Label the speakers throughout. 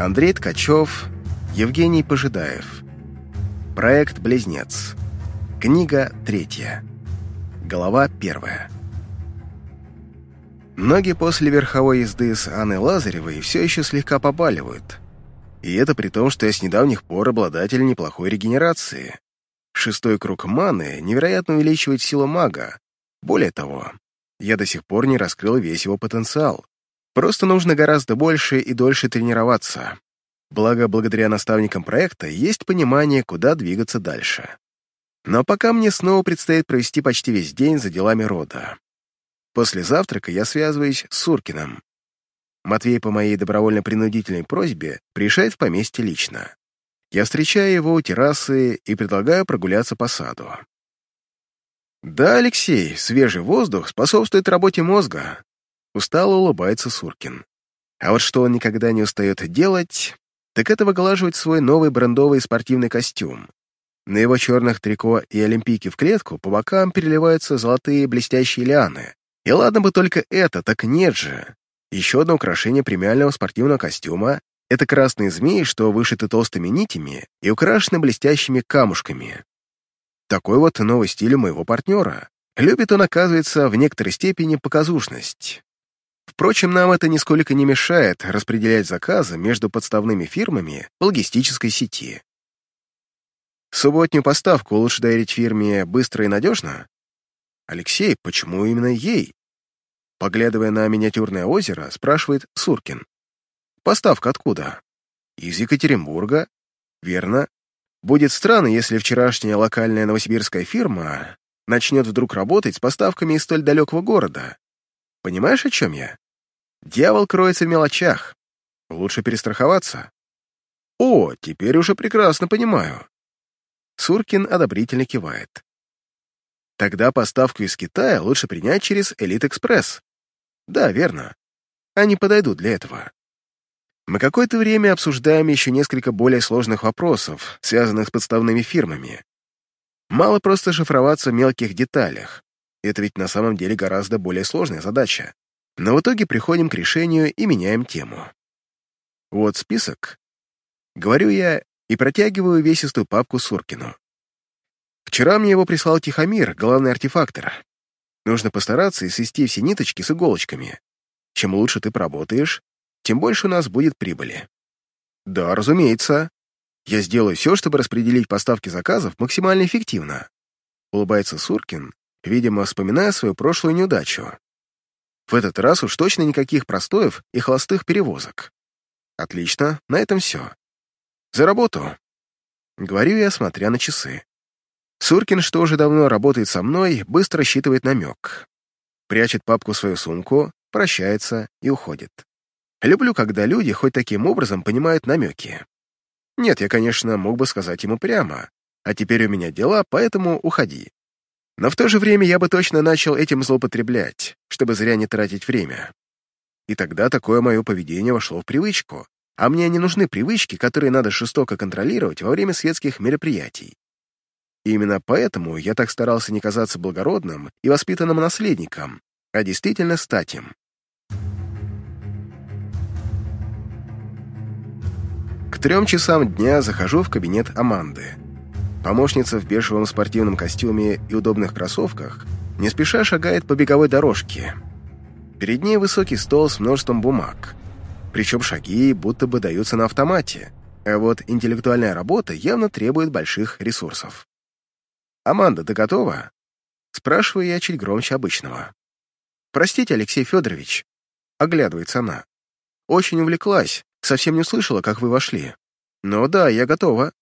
Speaker 1: Андрей Ткачев, Евгений Пожидаев. Проект «Близнец». Книга третья. Глава первая. Ноги после верховой езды с Анной Лазаревой все еще слегка побаливают. И это при том, что я с недавних пор обладатель неплохой регенерации. Шестой круг маны невероятно увеличивает силу мага. Более того, я до сих пор не раскрыл весь его потенциал. Просто нужно гораздо больше и дольше тренироваться. Благо, благодаря наставникам проекта есть понимание, куда двигаться дальше. Но пока мне снова предстоит провести почти весь день за делами рода. После завтрака я связываюсь с Суркиным. Матвей по моей добровольно-принудительной просьбе приезжает в поместье лично. Я встречаю его у террасы и предлагаю прогуляться по саду. Да, Алексей, свежий воздух способствует работе мозга, Устало улыбается Суркин. А вот что он никогда не устает делать, так это выглаживать свой новый брендовый спортивный костюм. На его черных трико и олимпийке в клетку по бокам переливаются золотые блестящие лианы. И ладно бы только это, так нет же. Еще одно украшение премиального спортивного костюма — это красные змеи, что вышиты толстыми нитями и украшены блестящими камушками. Такой вот новый стиль у моего партнера. Любит он, оказывается, в некоторой степени показушность. Впрочем, нам это нисколько не мешает распределять заказы между подставными фирмами в логистической сети. Субботнюю поставку лучше доверить фирме быстро и надежно? Алексей, почему именно ей? Поглядывая на миниатюрное озеро, спрашивает Суркин. Поставка откуда? Из Екатеринбурга? Верно. Будет странно, если вчерашняя локальная новосибирская фирма начнет вдруг работать с поставками из столь далекого города. Понимаешь, о чем я? Дьявол кроется в мелочах. Лучше перестраховаться. О, теперь уже прекрасно понимаю. Суркин одобрительно кивает. Тогда поставку из Китая лучше принять через Элит-Экспресс. Да, верно. Они подойдут для этого. Мы какое-то время обсуждаем еще несколько более сложных вопросов, связанных с подставными фирмами. Мало просто шифроваться в мелких деталях. Это ведь на самом деле гораздо более сложная задача. Но в итоге приходим к решению и меняем тему. Вот список. Говорю я и протягиваю весистую папку Суркину. Вчера мне его прислал Тихомир, главный артефактор. Нужно постараться и свести все ниточки с иголочками. Чем лучше ты поработаешь, тем больше у нас будет прибыли. Да, разумеется. Я сделаю все, чтобы распределить поставки заказов максимально эффективно. Улыбается Суркин, видимо, вспоминая свою прошлую неудачу. В этот раз уж точно никаких простоев и холостых перевозок. Отлично, на этом все. За работу. Говорю я, смотря на часы. Суркин, что уже давно работает со мной, быстро считывает намек. Прячет папку в свою сумку, прощается и уходит. Люблю, когда люди хоть таким образом понимают намеки. Нет, я, конечно, мог бы сказать ему прямо, а теперь у меня дела, поэтому уходи. Но в то же время я бы точно начал этим злоупотреблять, чтобы зря не тратить время. И тогда такое мое поведение вошло в привычку, а мне не нужны привычки, которые надо жестоко контролировать во время светских мероприятий. И именно поэтому я так старался не казаться благородным и воспитанным наследником, а действительно стать им. К трем часам дня захожу в кабинет Аманды. Помощница в бежевом спортивном костюме и удобных кроссовках не спеша шагает по беговой дорожке. Перед ней высокий стол с множеством бумаг. Причем шаги будто бы даются на автомате, а вот интеллектуальная работа явно требует больших ресурсов. «Аманда, ты готова?» Спрашиваю я чуть громче обычного. «Простите, Алексей Федорович», — оглядывается она. «Очень увлеклась, совсем не услышала, как вы вошли. Но да, я готова».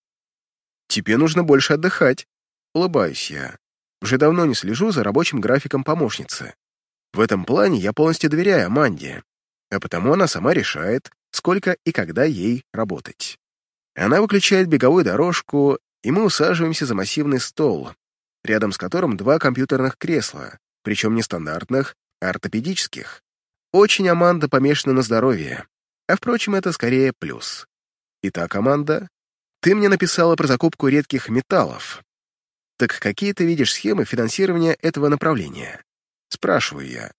Speaker 1: Тебе нужно больше отдыхать. Улыбаюсь я. Уже давно не слежу за рабочим графиком помощницы. В этом плане я полностью доверяю Аманде, а потому она сама решает, сколько и когда ей работать. Она выключает беговую дорожку, и мы усаживаемся за массивный стол, рядом с которым два компьютерных кресла, причем не стандартных, а ортопедических. Очень Аманда помешана на здоровье, а, впрочем, это скорее плюс. Итак, Аманда, ты мне написала про закупку редких металлов. Так какие ты видишь схемы финансирования этого направления? Спрашиваю я.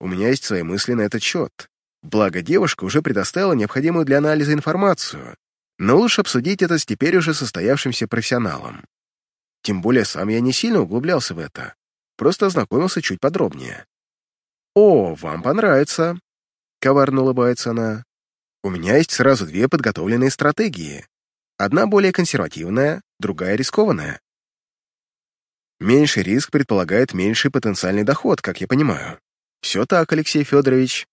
Speaker 1: У меня есть свои мысли на этот счет. Благо, девушка уже предоставила необходимую для анализа информацию, но лучше обсудить это с теперь уже состоявшимся профессионалом. Тем более сам я не сильно углублялся в это, просто ознакомился чуть подробнее. «О, вам понравится», — коварно улыбается она. «У меня есть сразу две подготовленные стратегии. Одна более консервативная, другая рискованная. Меньший риск предполагает меньший потенциальный доход, как я понимаю. Все так, Алексей Федорович.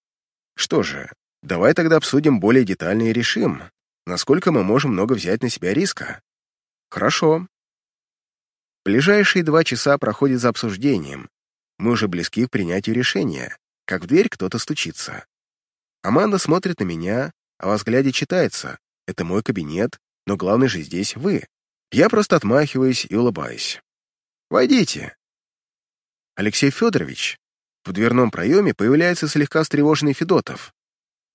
Speaker 1: Что же, давай тогда обсудим более детально и решим, насколько мы можем много взять на себя риска. Хорошо. Ближайшие два часа проходят за обсуждением. Мы уже близки к принятию решения, как в дверь кто-то стучится. Аманда смотрит на меня, а во взгляде читается. Это мой кабинет, но главный же здесь вы. Я просто отмахиваюсь и улыбаюсь. «Войдите». Алексей Федорович, в дверном проеме появляется слегка встревоженный Федотов.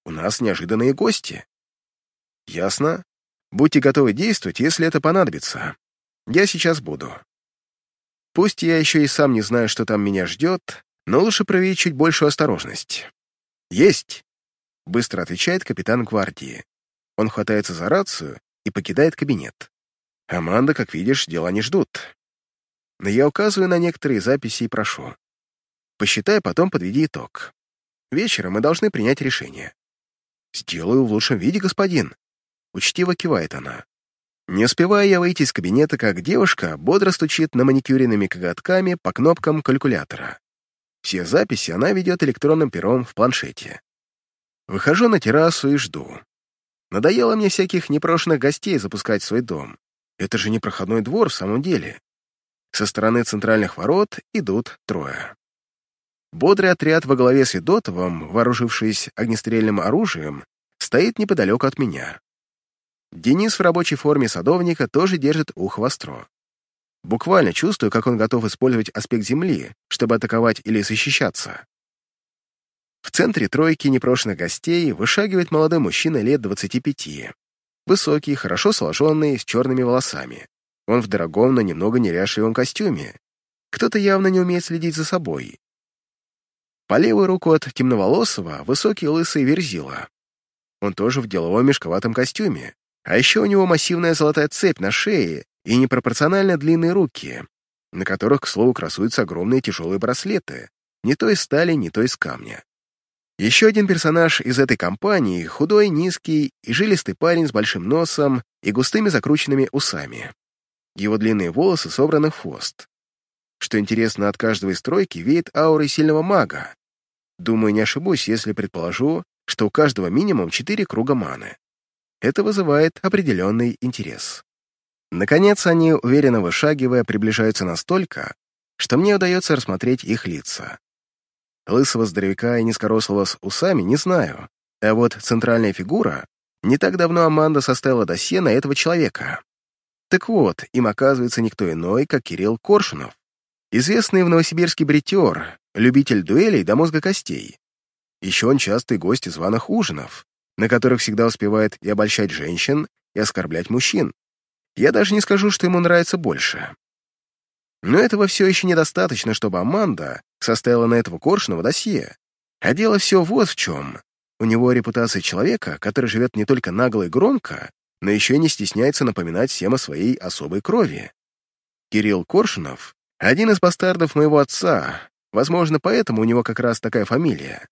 Speaker 1: «У нас неожиданные гости». «Ясно. Будьте готовы действовать, если это понадобится. Я сейчас буду». Пусть я еще и сам не знаю, что там меня ждет, но лучше проявить чуть большую осторожность. «Есть!» — быстро отвечает капитан гвардии. Он хватается за рацию и покидает кабинет. Аманда, как видишь, дела не ждут. Но я указываю на некоторые записи и прошу. Посчитай, потом подведи итог. Вечером мы должны принять решение. «Сделаю в лучшем виде, господин», — учтиво кивает она. Не успеваю я выйти из кабинета, как девушка бодро стучит на маникюренными коготками по кнопкам калькулятора. Все записи она ведет электронным пером в планшете. Выхожу на террасу и жду. Надоело мне всяких непрошенных гостей запускать в свой дом. Это же не проходной двор в самом деле. Со стороны центральных ворот идут трое. Бодрый отряд во главе с Федотовым, вооружившись огнестрельным оружием, стоит неподалеку от меня. Денис в рабочей форме садовника тоже держит ухо востро. Буквально чувствую, как он готов использовать аспект Земли, чтобы атаковать или защищаться. В центре тройки непрошенных гостей вышагивает молодой мужчина лет 25. Высокий, хорошо сложенный, с черными волосами. Он в дорогом, но немного неряшливом костюме. Кто-то явно не умеет следить за собой. По левую руку от темноволосого высокий лысый верзила. Он тоже в деловом мешковатом костюме, а еще у него массивная золотая цепь на шее и непропорционально длинные руки, на которых, к слову, красуются огромные тяжелые браслеты, не то из стали, не то из камня. Еще один персонаж из этой компании — худой, низкий и жилистый парень с большим носом и густыми закрученными усами. Его длинные волосы собраны в хвост. Что интересно, от каждого из тройки веет аурой сильного мага. Думаю, не ошибусь, если предположу, что у каждого минимум четыре круга маны. Это вызывает определенный интерес. Наконец, они, уверенно вышагивая, приближаются настолько, что мне удается рассмотреть их лица. Лысого здоровяка и низкорослого с усами не знаю, а вот центральная фигура не так давно Аманда составила досье на этого человека. Так вот, им оказывается никто иной, как Кирилл Коршунов, известный в Новосибирске бритер, любитель дуэлей до мозга костей. Еще он частый гость званых ужинов, на которых всегда успевает и обольщать женщин, и оскорблять мужчин. Я даже не скажу, что ему нравится больше. Но этого все еще недостаточно, чтобы Аманда составила на этого Коршунова досье. А дело все вот в чем. У него репутация человека, который живет не только нагло и громко, но еще и не стесняется напоминать всем о своей особой крови. Кирилл Коршунов — один из бастардов моего отца, возможно, поэтому у него как раз такая фамилия.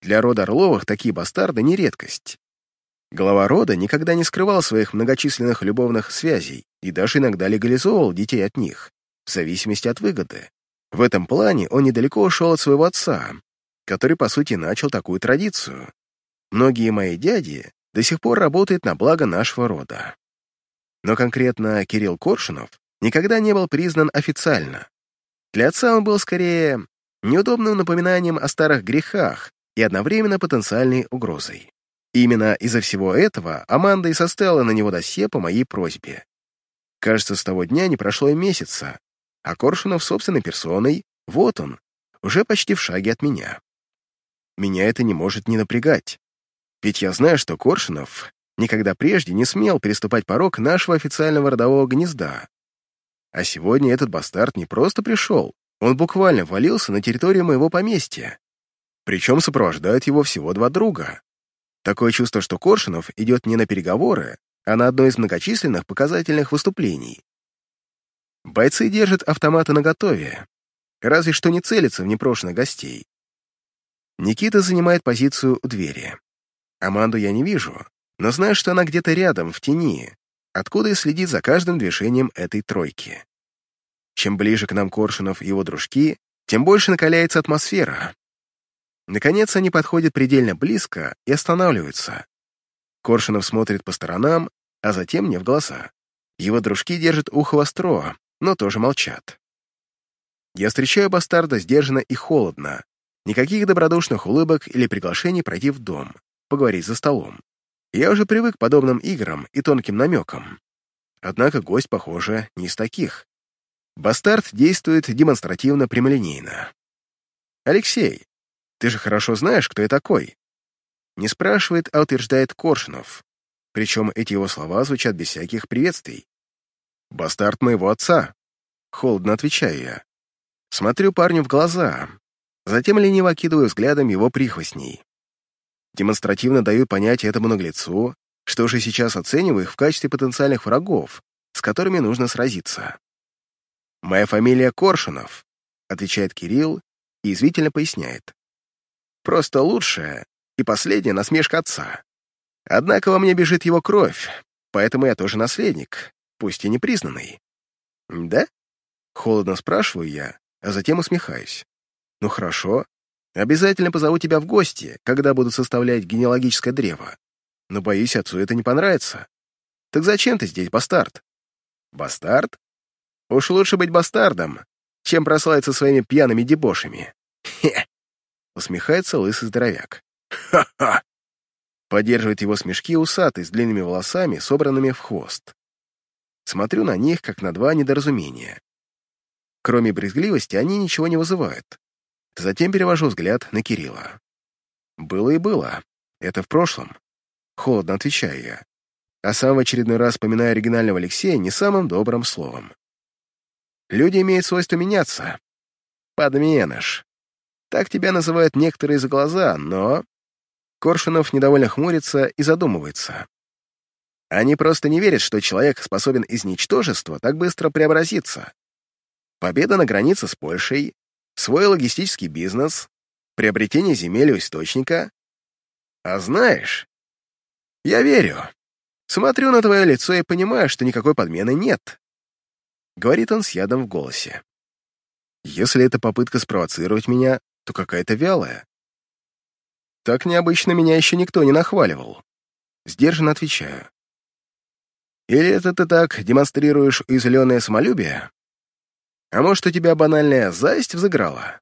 Speaker 1: Для рода Орловых такие бастарды не редкость. Глава рода никогда не скрывал своих многочисленных любовных связей и даже иногда легализовывал детей от них, в зависимости от выгоды. В этом плане он недалеко ушел от своего отца, который, по сути, начал такую традицию. Многие мои дяди до сих пор работают на благо нашего рода. Но конкретно Кирилл Коршунов никогда не был признан официально. Для отца он был скорее неудобным напоминанием о старых грехах, и одновременно потенциальной угрозой. Именно из-за всего этого Аманда и составила на него досье по моей просьбе. Кажется, с того дня не прошло и месяца, а Коршунов собственной персоной, вот он, уже почти в шаге от меня. Меня это не может не напрягать, ведь я знаю, что Коршунов никогда прежде не смел переступать порог нашего официального родового гнезда. А сегодня этот бастард не просто пришел, он буквально ввалился на территорию моего поместья. Причем сопровождают его всего два друга. Такое чувство, что Коршунов идет не на переговоры, а на одно из многочисленных показательных выступлений. Бойцы держат автоматы наготове, разве что не целятся в непрошенных гостей. Никита занимает позицию у двери. Аманду я не вижу, но знаю, что она где-то рядом, в тени, откуда и следит за каждым движением этой тройки. Чем ближе к нам Коршунов и его дружки, тем больше накаляется атмосфера. Наконец они подходят предельно близко и останавливаются. Коршунов смотрит по сторонам, а затем мне в глаза. Его дружки держат ухо востро, но тоже молчат. Я встречаю бастарда сдержанно и холодно. Никаких добродушных улыбок или приглашений пройти в дом, поговорить за столом. Я уже привык к подобным играм и тонким намекам. Однако гость, похоже, не из таких. Бастард действует демонстративно прямолинейно. «Алексей, ты же хорошо знаешь, кто я такой?» Не спрашивает, а утверждает Коршунов. Причем эти его слова звучат без всяких приветствий. «Бастард моего отца», — холодно отвечаю я. Смотрю парню в глаза, затем лениво окидываю взглядом его прихвостней. Демонстративно даю понять этому наглецу, что же сейчас оцениваю их в качестве потенциальных врагов, с которыми нужно сразиться. «Моя фамилия Коршунов», — отвечает Кирилл и извительно поясняет. «Просто лучшая и последняя насмешка отца. Однако во мне бежит его кровь, поэтому я тоже наследник, пусть и непризнанный». «Да?» — холодно спрашиваю я, а затем усмехаюсь. «Ну хорошо, обязательно позову тебя в гости, когда буду составлять генеалогическое древо. Но, боюсь, отцу это не понравится. Так зачем ты здесь, бастард?» «Бастард?» Уж лучше быть бастардом, чем прославиться своими пьяными дебошами. Хе! Усмехается лысый здоровяк. Ха-ха! Поддерживает его смешки усатый с длинными волосами, собранными в хвост. Смотрю на них, как на два недоразумения. Кроме брезгливости, они ничего не вызывают. Затем перевожу взгляд на Кирилла. Было и было. Это в прошлом. Холодно отвечаю я. А сам в очередной раз поминаю оригинального Алексея не самым добрым словом. Люди имеют свойство меняться. Подменыш. Так тебя называют некоторые за глаза, но... Коршунов недовольно хмурится и задумывается. Они просто не верят, что человек способен из ничтожества так быстро преобразиться. Победа на границе с Польшей, свой логистический бизнес, приобретение земель у источника. А знаешь, я верю. Смотрю на твое лицо и понимаю, что никакой подмены нет. Говорит он с ядом в голосе. Если это попытка спровоцировать меня, то какая-то вялая. Так необычно меня еще никто не нахваливал. Сдержанно отвечаю. Или это ты так демонстрируешь уязвленное самолюбие? А может, у тебя банальная зависть взыграла?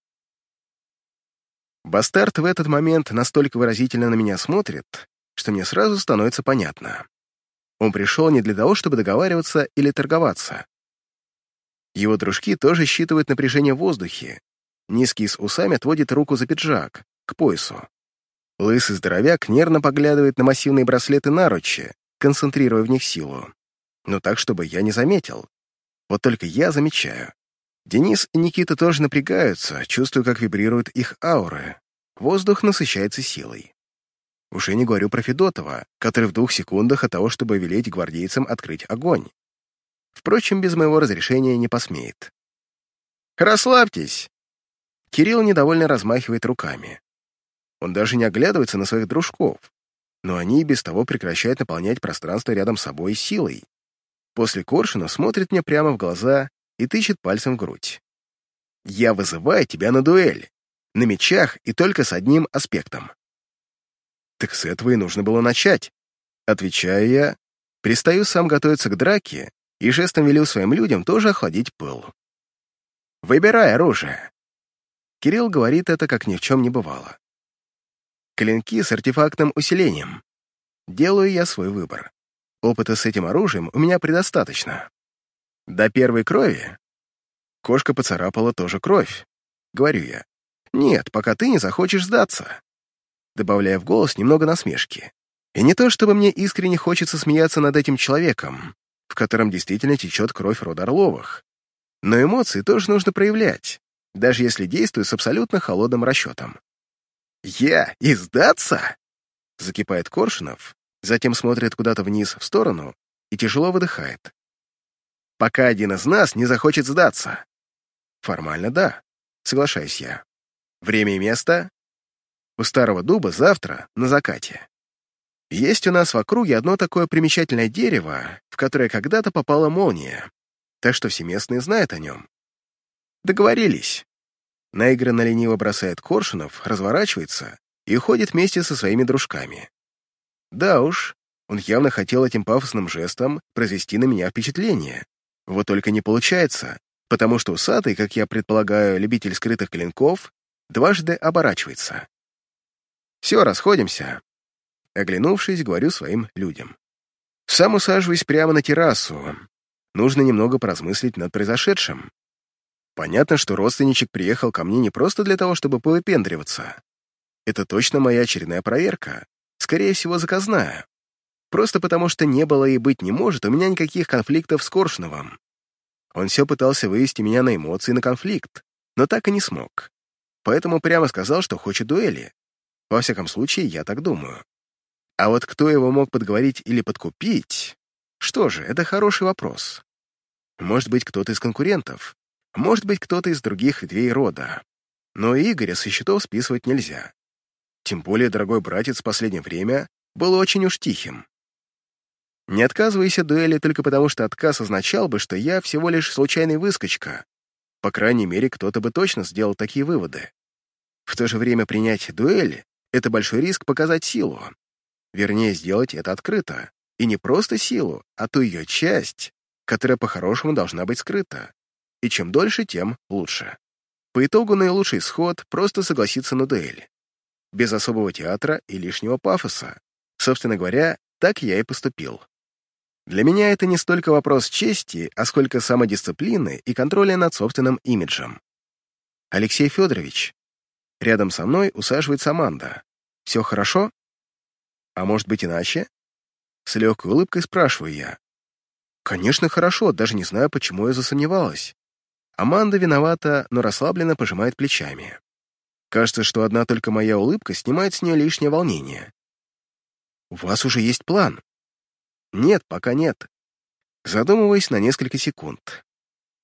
Speaker 1: Бастард в этот момент настолько выразительно на меня смотрит, что мне сразу становится понятно. Он пришел не для того, чтобы договариваться или торговаться. Его дружки тоже считывают напряжение в воздухе. Низкий с усами отводит руку за пиджак, к поясу. Лысый здоровяк нервно поглядывает на массивные браслеты наручи, концентрируя в них силу. Но так, чтобы я не заметил. Вот только я замечаю. Денис и Никита тоже напрягаются, чувствую, как вибрируют их ауры. Воздух насыщается силой. Уже не говорю про Федотова, который в двух секундах от того, чтобы велеть гвардейцам открыть огонь. Впрочем, без моего разрешения не посмеет. «Расслабьтесь!» Кирилл недовольно размахивает руками. Он даже не оглядывается на своих дружков, но они и без того прекращают наполнять пространство рядом с собой силой. После Коршуна смотрит мне прямо в глаза и тычет пальцем в грудь. «Я вызываю тебя на дуэль. На мечах и только с одним аспектом». «Так с этого и нужно было начать», — отвечаю я, перестаю сам готовиться к драке и жестом велел своим людям тоже охладить пыл. «Выбирай оружие!» Кирилл говорит это, как ни в чем не бывало. Клинки с артефактным усилением. Делаю я свой выбор. Опыта с этим оружием у меня предостаточно. До первой крови кошка поцарапала тоже кровь, говорю я. Нет, пока ты не захочешь сдаться. Добавляя в голос немного насмешки. И не то, чтобы мне искренне хочется смеяться над этим человеком, в котором действительно течет кровь рода Орловых. Но эмоции тоже нужно проявлять, даже если действую с абсолютно холодным расчетом. Я? И сдаться? Закипает Коршунов, затем смотрит куда-то вниз в сторону и тяжело выдыхает. Пока один из нас не захочет сдаться. Формально да, соглашаюсь я. Время и место? У старого дуба завтра, на закате. Есть у нас в округе одно такое примечательное дерево, в которое когда-то попала молния, так что все местные знают о нем. Договорились. Наигранно лениво бросает Коршунов, разворачивается и уходит вместе со своими дружками. Да уж, он явно хотел этим пафосным жестом произвести на меня впечатление. Вот только не получается, потому что усатый, как я предполагаю, любитель скрытых клинков, дважды оборачивается. «Все, расходимся», Оглянувшись, говорю своим людям. Сам усаживаюсь прямо на террасу. Нужно немного поразмыслить над произошедшим. Понятно, что родственничек приехал ко мне не просто для того, чтобы повыпендриваться. Это точно моя очередная проверка, скорее всего, заказная. Просто потому, что не было и быть не может у меня никаких конфликтов с Коршуновым. Он все пытался вывести меня на эмоции, на конфликт, но так и не смог. Поэтому прямо сказал, что хочет дуэли. Во всяком случае, я так думаю. А вот кто его мог подговорить или подкупить? Что же, это хороший вопрос. Может быть, кто-то из конкурентов, может быть, кто-то из других ветвей рода. Но Игоря со счетов списывать нельзя. Тем более дорогой братец в последнее время был очень уж тихим. Не отказывайся от дуэли только потому, что отказ означал бы, что я всего лишь случайный выскочка. По крайней мере, кто-то бы точно сделал такие выводы. В то же время принять дуэль — это большой риск показать силу. Вернее, сделать это открыто. И не просто силу, а ту ее часть, которая по-хорошему должна быть скрыта. И чем дольше, тем лучше. По итогу наилучший исход — просто согласиться на дуэль. Без особого театра и лишнего пафоса. Собственно говоря, так я и поступил. Для меня это не столько вопрос чести, а сколько самодисциплины и контроля над собственным имиджем. Алексей Федорович. Рядом со мной усаживается Аманда. Все хорошо? А может быть иначе? С легкой улыбкой спрашиваю я. Конечно, хорошо, даже не знаю, почему я засомневалась. Аманда виновата, но расслабленно пожимает плечами. Кажется, что одна только моя улыбка снимает с нее лишнее волнение. «У вас уже есть план?» «Нет, пока нет». Задумываясь на несколько секунд.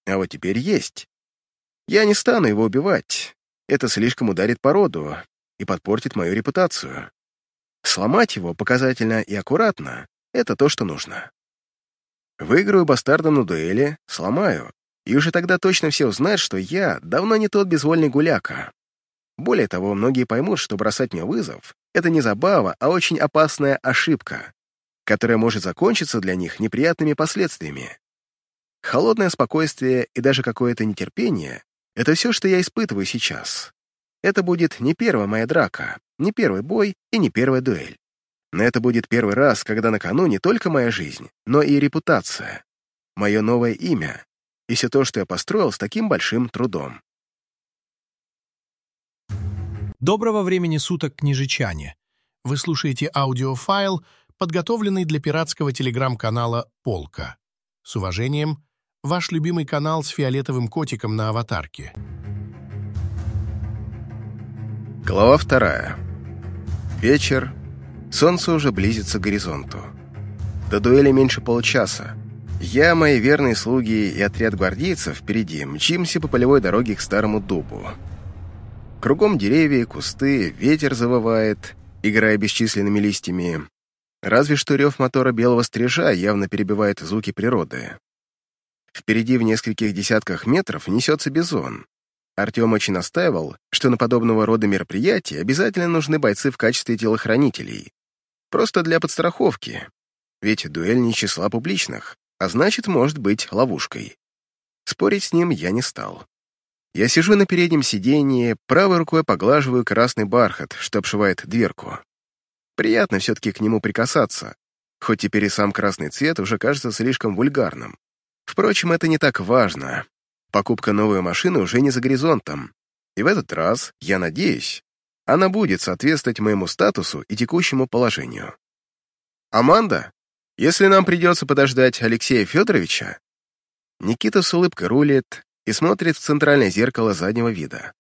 Speaker 1: А вот теперь есть. Я не стану его убивать. Это слишком ударит по роду и подпортит мою репутацию. Сломать его показательно и аккуратно — это то, что нужно. Выиграю бастардом на дуэли, сломаю, и уже тогда точно все узнают, что я давно не тот безвольный гуляка. Более того, многие поймут, что бросать мне вызов — это не забава, а очень опасная ошибка, которая может закончиться для них неприятными последствиями. Холодное спокойствие и даже какое-то нетерпение — это все, что я испытываю сейчас. Это будет не первая моя драка, не первый бой и не первая дуэль. Но это будет первый раз, когда на кону не только моя жизнь, но и репутация, мое новое имя и все то, что я построил с таким большим трудом.
Speaker 2: Доброго времени суток, княжичане! Вы слушаете аудиофайл, подготовленный для пиратского телеграм-канала «Полка». С уважением, ваш любимый канал с фиолетовым котиком на аватарке.
Speaker 1: Глава вторая. Вечер. Солнце уже близится к горизонту. До дуэли меньше получаса. Я, мои верные слуги и отряд гвардейцев впереди мчимся по полевой дороге к старому дубу. Кругом деревья, кусты, ветер завывает, играя бесчисленными листьями. Разве что рев мотора белого стрижа явно перебивает звуки природы. Впереди в нескольких десятках метров несется бизон, Артем очень настаивал, что на подобного рода мероприятия обязательно нужны бойцы в качестве телохранителей. Просто для подстраховки. Ведь дуэль не числа публичных, а значит, может быть ловушкой. Спорить с ним я не стал. Я сижу на переднем сиденье, правой рукой поглаживаю красный бархат, что обшивает дверку. Приятно все-таки к нему прикасаться, хоть теперь и сам красный цвет уже кажется слишком вульгарным. Впрочем, это не так важно. Покупка новой машины уже не за горизонтом. И в этот раз, я надеюсь, она будет соответствовать моему статусу и текущему положению. «Аманда, если нам придется подождать Алексея Федоровича...» Никита с улыбкой рулит и смотрит в центральное зеркало заднего вида.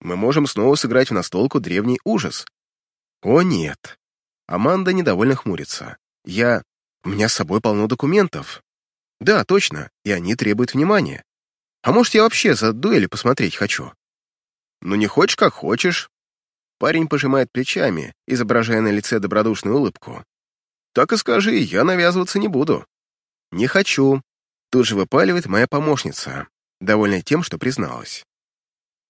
Speaker 1: Мы можем снова сыграть в настолку древний ужас. О, нет. Аманда недовольно хмурится. Я... У меня с собой полно документов. Да, точно, и они требуют внимания. А может, я вообще за дуэли посмотреть хочу? Ну, не хочешь, как хочешь. Парень пожимает плечами, изображая на лице добродушную улыбку. Так и скажи, я навязываться не буду. Не хочу. Тут же выпаливает моя помощница, довольная тем, что призналась.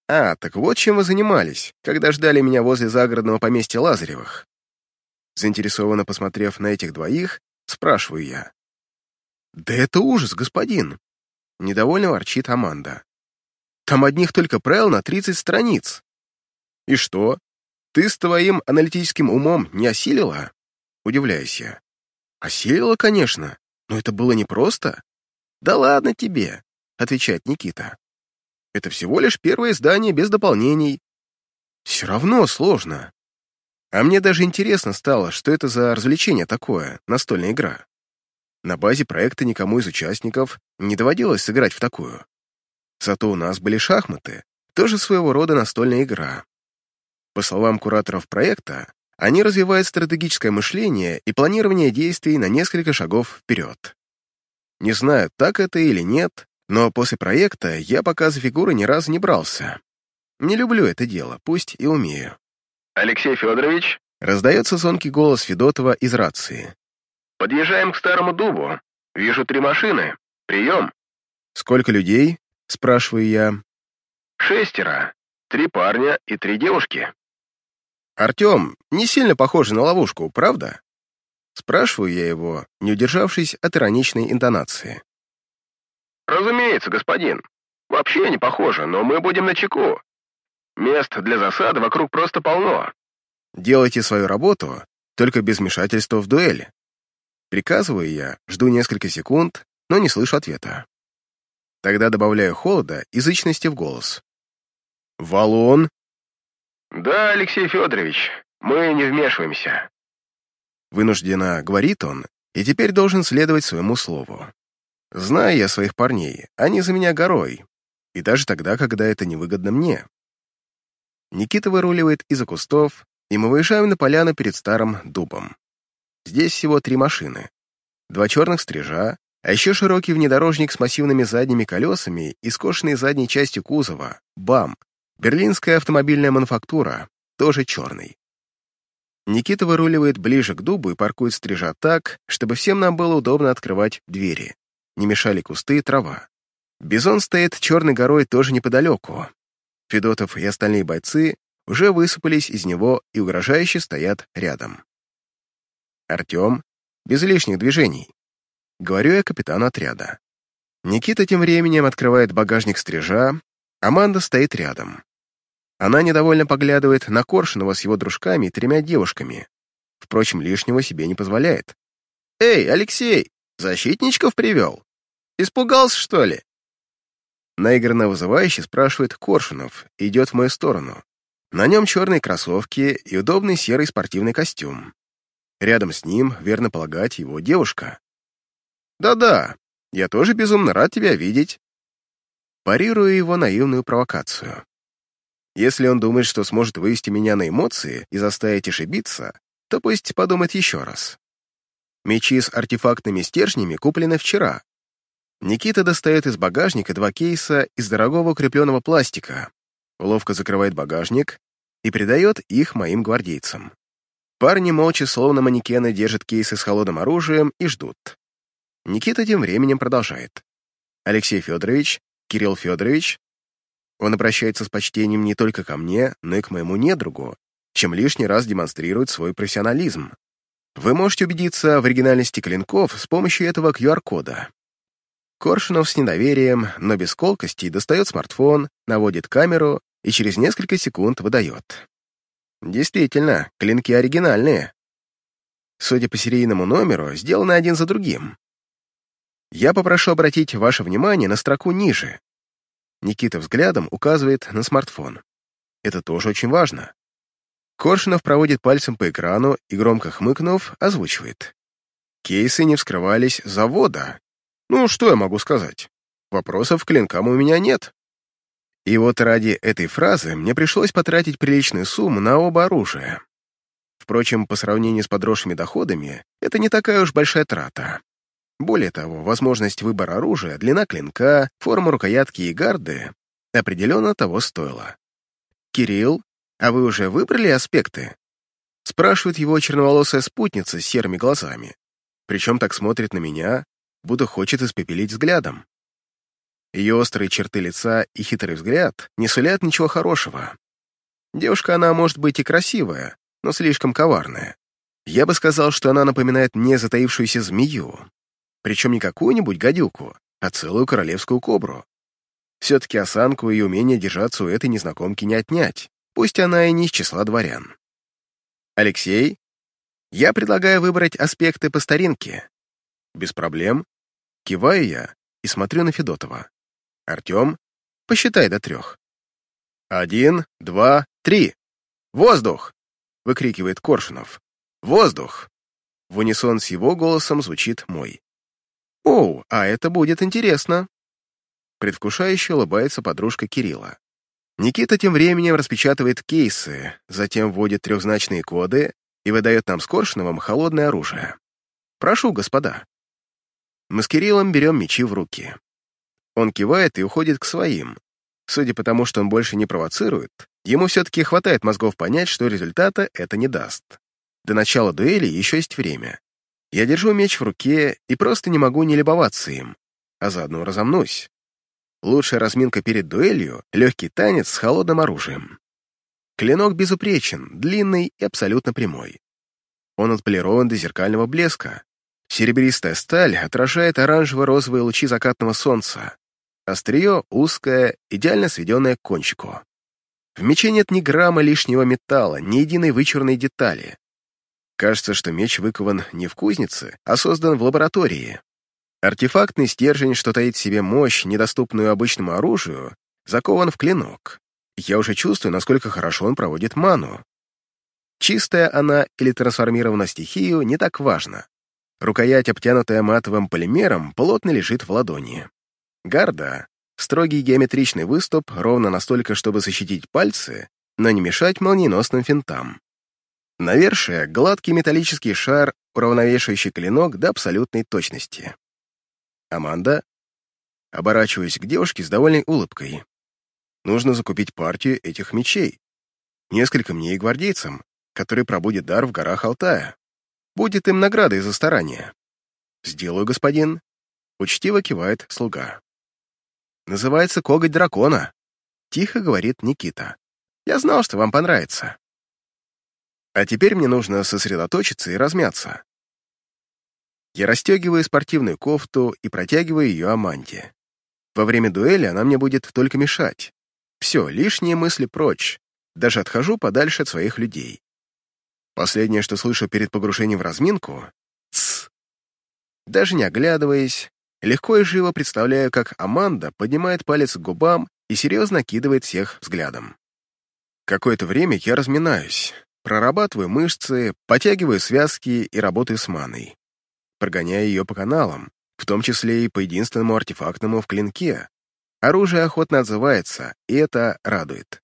Speaker 1: А, так вот чем вы занимались, когда ждали меня возле загородного поместья Лазаревых. Заинтересованно посмотрев на этих двоих, спрашиваю я. «Да это ужас, господин!» Недовольно ворчит Аманда. «Там одних только правил на 30 страниц». «И что? Ты с твоим аналитическим умом не осилила?» Удивляюсь я. «Осилила, конечно, но это было непросто». «Да ладно тебе», — отвечает Никита. «Это всего лишь первое издание без дополнений». «Все равно сложно. А мне даже интересно стало, что это за развлечение такое, настольная игра. На базе проекта никому из участников не доводилось сыграть в такую. Зато у нас были шахматы, тоже своего рода настольная игра. По словам кураторов проекта, они развивают стратегическое мышление и планирование действий на несколько шагов вперед. Не знаю, так это или нет, но после проекта я пока за фигуры ни разу не брался. Не люблю это дело, пусть и умею.
Speaker 3: «Алексей Федорович?»
Speaker 1: Раздается звонкий голос Федотова из рации.
Speaker 3: «Подъезжаем к старому дубу. Вижу три машины. Прием».
Speaker 1: «Сколько людей?» — спрашиваю я.
Speaker 3: «Шестеро. Три парня и три девушки».
Speaker 1: «Артем, не сильно похоже на ловушку, правда?» Спрашиваю я его, не удержавшись от ироничной интонации.
Speaker 3: «Разумеется, господин. Вообще не похоже, но мы будем на чеку. Мест для засады вокруг просто полно.
Speaker 1: Делайте свою работу, только без вмешательства в дуэль. Приказываю я, жду несколько секунд, но не слышу ответа. Тогда добавляю холода и зычности в голос. «Валон?»
Speaker 3: «Да, Алексей Федорович, мы не вмешиваемся».
Speaker 1: Вынужденно, говорит он, и теперь должен следовать своему слову. Знаю я своих парней, они за меня горой, и даже тогда, когда это невыгодно мне. Никита выруливает из-за кустов, и мы выезжаем на поляну перед старым дубом. Здесь всего три машины. Два черных стрижа, а еще широкий внедорожник с массивными задними колесами и скошенной задней частью кузова, БАМ, берлинская автомобильная мануфактура, тоже черный. Никита выруливает ближе к дубу и паркует стрижа так, чтобы всем нам было удобно открывать двери. Не мешали кусты и трава. Бизон стоит черной горой тоже неподалеку, Федотов и остальные бойцы уже высыпались из него и угрожающе стоят рядом. Артем, без лишних движений. Говорю я капитану отряда. Никита тем временем открывает багажник стрижа, Аманда стоит рядом. Она недовольно поглядывает на Коршунова с его дружками и тремя девушками. Впрочем, лишнего себе не позволяет. «Эй, Алексей, защитничков привел? Испугался, что ли?» Наигранно вызывающе спрашивает Коршунов и идет в мою сторону. На нем черные кроссовки и удобный серый спортивный костюм. Рядом с ним, верно полагать, его девушка. «Да-да, я тоже безумно рад тебя видеть». Парирую его наивную провокацию. Если он думает, что сможет вывести меня на эмоции и заставить ошибиться, то пусть подумает еще раз. Мечи с артефактными стержнями куплены вчера, Никита достает из багажника два кейса из дорогого укрепленного пластика, ловко закрывает багажник и передает их моим гвардейцам. Парни молча, словно манекены, держат кейсы с холодным оружием и ждут. Никита тем временем продолжает. Алексей Федорович, Кирилл Федорович. Он обращается с почтением не только ко мне, но и к моему недругу, чем лишний раз демонстрирует свой профессионализм. Вы можете убедиться в оригинальности клинков с помощью этого QR-кода. Коршунов с недоверием, но без колкости, достает смартфон, наводит камеру и через несколько секунд выдает. Действительно, клинки оригинальные. Судя по серийному номеру, сделаны один за другим. Я попрошу обратить ваше внимание на строку ниже. Никита взглядом указывает на смартфон. Это тоже очень важно. Коршунов проводит пальцем по экрану и, громко хмыкнув, озвучивает. Кейсы не вскрывались завода, ну, что я могу сказать? Вопросов к клинкам у меня нет. И вот ради этой фразы мне пришлось потратить приличную сумму на оба оружия. Впрочем, по сравнению с подросшими доходами, это не такая уж большая трата. Более того, возможность выбора оружия, длина клинка, форма рукоятки и гарды определенно того стоила. «Кирилл, а вы уже выбрали аспекты?» Спрашивает его черноволосая спутница с серыми глазами. Причем так смотрит на меня, будто хочет испепелить взглядом. Ее острые черты лица и хитрый взгляд не сулят ничего хорошего. Девушка она может быть и красивая, но слишком коварная. Я бы сказал, что она напоминает мне затаившуюся змею. Причем не какую-нибудь гадюку, а целую королевскую кобру. Все-таки осанку и умение держаться у этой незнакомки не отнять, пусть она и не из числа дворян. Алексей, я предлагаю выбрать аспекты по старинке. Без проблем. Киваю я и смотрю на Федотова. Артем, посчитай до трех. Один, два, три. Воздух! Выкрикивает Коршунов. Воздух! В унисон с его голосом звучит мой. «Оу, а это будет интересно!» Предвкушающе улыбается подружка Кирилла. Никита тем временем распечатывает кейсы, затем вводит трехзначные коды и выдает нам с Коршуновым холодное оружие. «Прошу, господа». Мы с Кириллом берем мечи в руки. Он кивает и уходит к своим. Судя по тому, что он больше не провоцирует, ему все-таки хватает мозгов понять, что результата это не даст. До начала дуэли еще есть время. Я держу меч в руке и просто не могу не любоваться им, а заодно разомнусь. Лучшая разминка перед дуэлью — легкий танец с холодным оружием. Клинок безупречен, длинный и абсолютно прямой. Он отполирован до зеркального блеска. Серебристая сталь отражает оранжево-розовые лучи закатного солнца. Острие узкое, идеально сведенное к кончику. В мече нет ни грамма лишнего металла, ни единой вычурной детали. Кажется, что меч выкован не в кузнице, а создан в лаборатории. Артефактный стержень, что таит в себе мощь, недоступную обычному оружию, закован в клинок. Я уже чувствую, насколько хорошо он проводит ману. Чистая она или трансформирована в стихию, не так важно. Рукоять, обтянутая матовым полимером, плотно лежит в ладони. Гарда — строгий геометричный выступ, ровно настолько, чтобы защитить пальцы, но не мешать молниеносным финтам. Навершие — гладкий металлический шар, уравновешивающий клинок до абсолютной точности. Аманда? Оборачиваюсь к девушке с довольной улыбкой. Нужно закупить партию этих мечей. Несколько мне и гвардейцам, которые пробудет дар в горах Алтая. Будет им наградой за старание. Сделаю, господин. Учтиво кивает слуга. Называется коготь дракона. Тихо говорит Никита. Я знал, что вам понравится. А теперь мне нужно сосредоточиться и размяться. Я расстегиваю спортивную кофту и протягиваю ее Аманде. Во время дуэли она мне будет только мешать. Все, лишние мысли прочь. Даже отхожу подальше от своих людей. Последнее, что слышу перед погружением в разминку — «Тсс». Даже не оглядываясь, легко и живо представляю, как Аманда поднимает палец к губам и серьезно кидывает всех взглядом. Какое-то время я разминаюсь, прорабатываю мышцы, потягиваю связки и работаю с маной прогоняя ее по каналам, в том числе и по единственному артефактному в клинке. Оружие охотно отзывается, и это радует.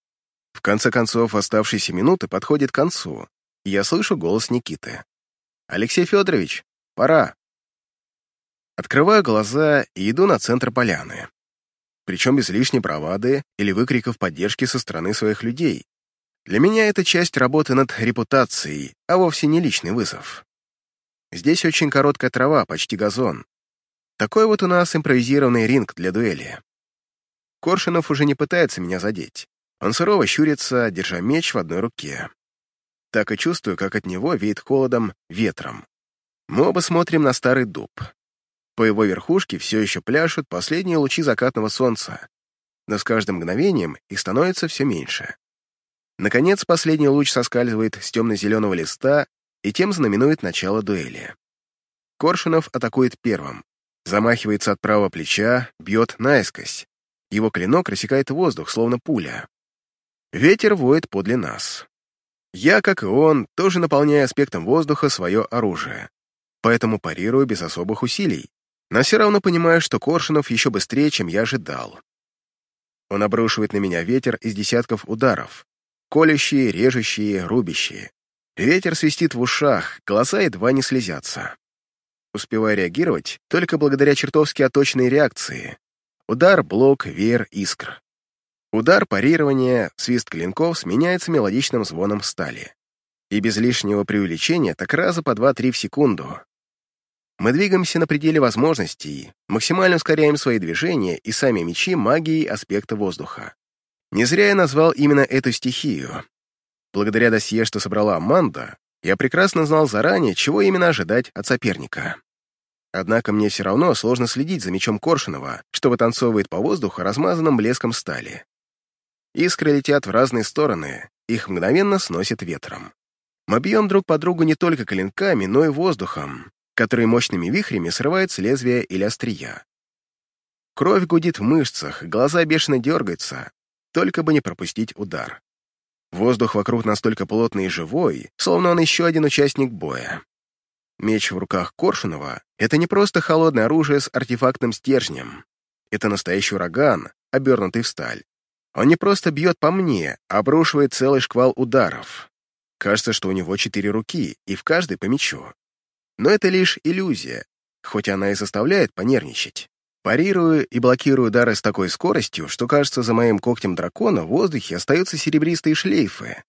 Speaker 1: В конце концов, оставшиеся минуты подходят к концу, и я слышу голос Никиты. «Алексей Федорович, пора!» Открываю глаза и иду на центр поляны. Причем без лишней бравады или выкриков поддержки со стороны своих людей. Для меня это часть работы над репутацией, а вовсе не личный вызов. Здесь очень короткая трава, почти газон. Такой вот у нас импровизированный ринг для дуэли. Коршунов уже не пытается меня задеть. Он сурово щурится, держа меч в одной руке. Так и чувствую, как от него веет холодом, ветром. Мы оба смотрим на старый дуб. По его верхушке все еще пляшут последние лучи закатного солнца, но с каждым мгновением их становится все меньше. Наконец, последний луч соскальзывает с темно-зеленого листа и тем знаменует начало дуэли. Коршунов атакует первым, замахивается от правого плеча, бьет наискось. Его клинок рассекает воздух, словно пуля. Ветер воет подле нас. Я, как и он, тоже наполняю аспектом воздуха свое оружие, поэтому парирую без особых усилий, но все равно понимаю, что Коршунов еще быстрее, чем я ожидал. Он обрушивает на меня ветер из десятков ударов. Колющие, режущие, рубящие. Ветер свистит в ушах, голоса едва не слезятся. Успеваю реагировать только благодаря чертовски оточенной реакции. Удар, блок, веер, искр. Удар, парирование, свист клинков сменяется мелодичным звоном стали. И без лишнего преувеличения так раза по 2-3 в секунду. Мы двигаемся на пределе возможностей, максимально ускоряем свои движения и сами мечи магией аспекта воздуха. Не зря я назвал именно эту стихию. Благодаря досье, что собрала Аманда, я прекрасно знал заранее, чего именно ожидать от соперника. Однако мне все равно сложно следить за мечом Коршунова, что вытанцовывает по воздуху размазанным блеском стали. Искры летят в разные стороны, их мгновенно сносит ветром. Мы бьем друг по другу не только клинками, но и воздухом, который мощными вихрями срывает с лезвия или острия. Кровь гудит в мышцах, глаза бешено дергаются, только бы не пропустить удар. Воздух вокруг настолько плотный и живой, словно он еще один участник боя. Меч в руках Коршунова — это не просто холодное оружие с артефактным стержнем. Это настоящий ураган, обернутый в сталь. Он не просто бьет по мне, а обрушивает целый шквал ударов. Кажется, что у него четыре руки, и в каждой по мечу. Но это лишь иллюзия, хоть она и заставляет понервничать. Парирую и блокирую удары с такой скоростью, что, кажется, за моим когтем дракона в воздухе остаются серебристые шлейфы.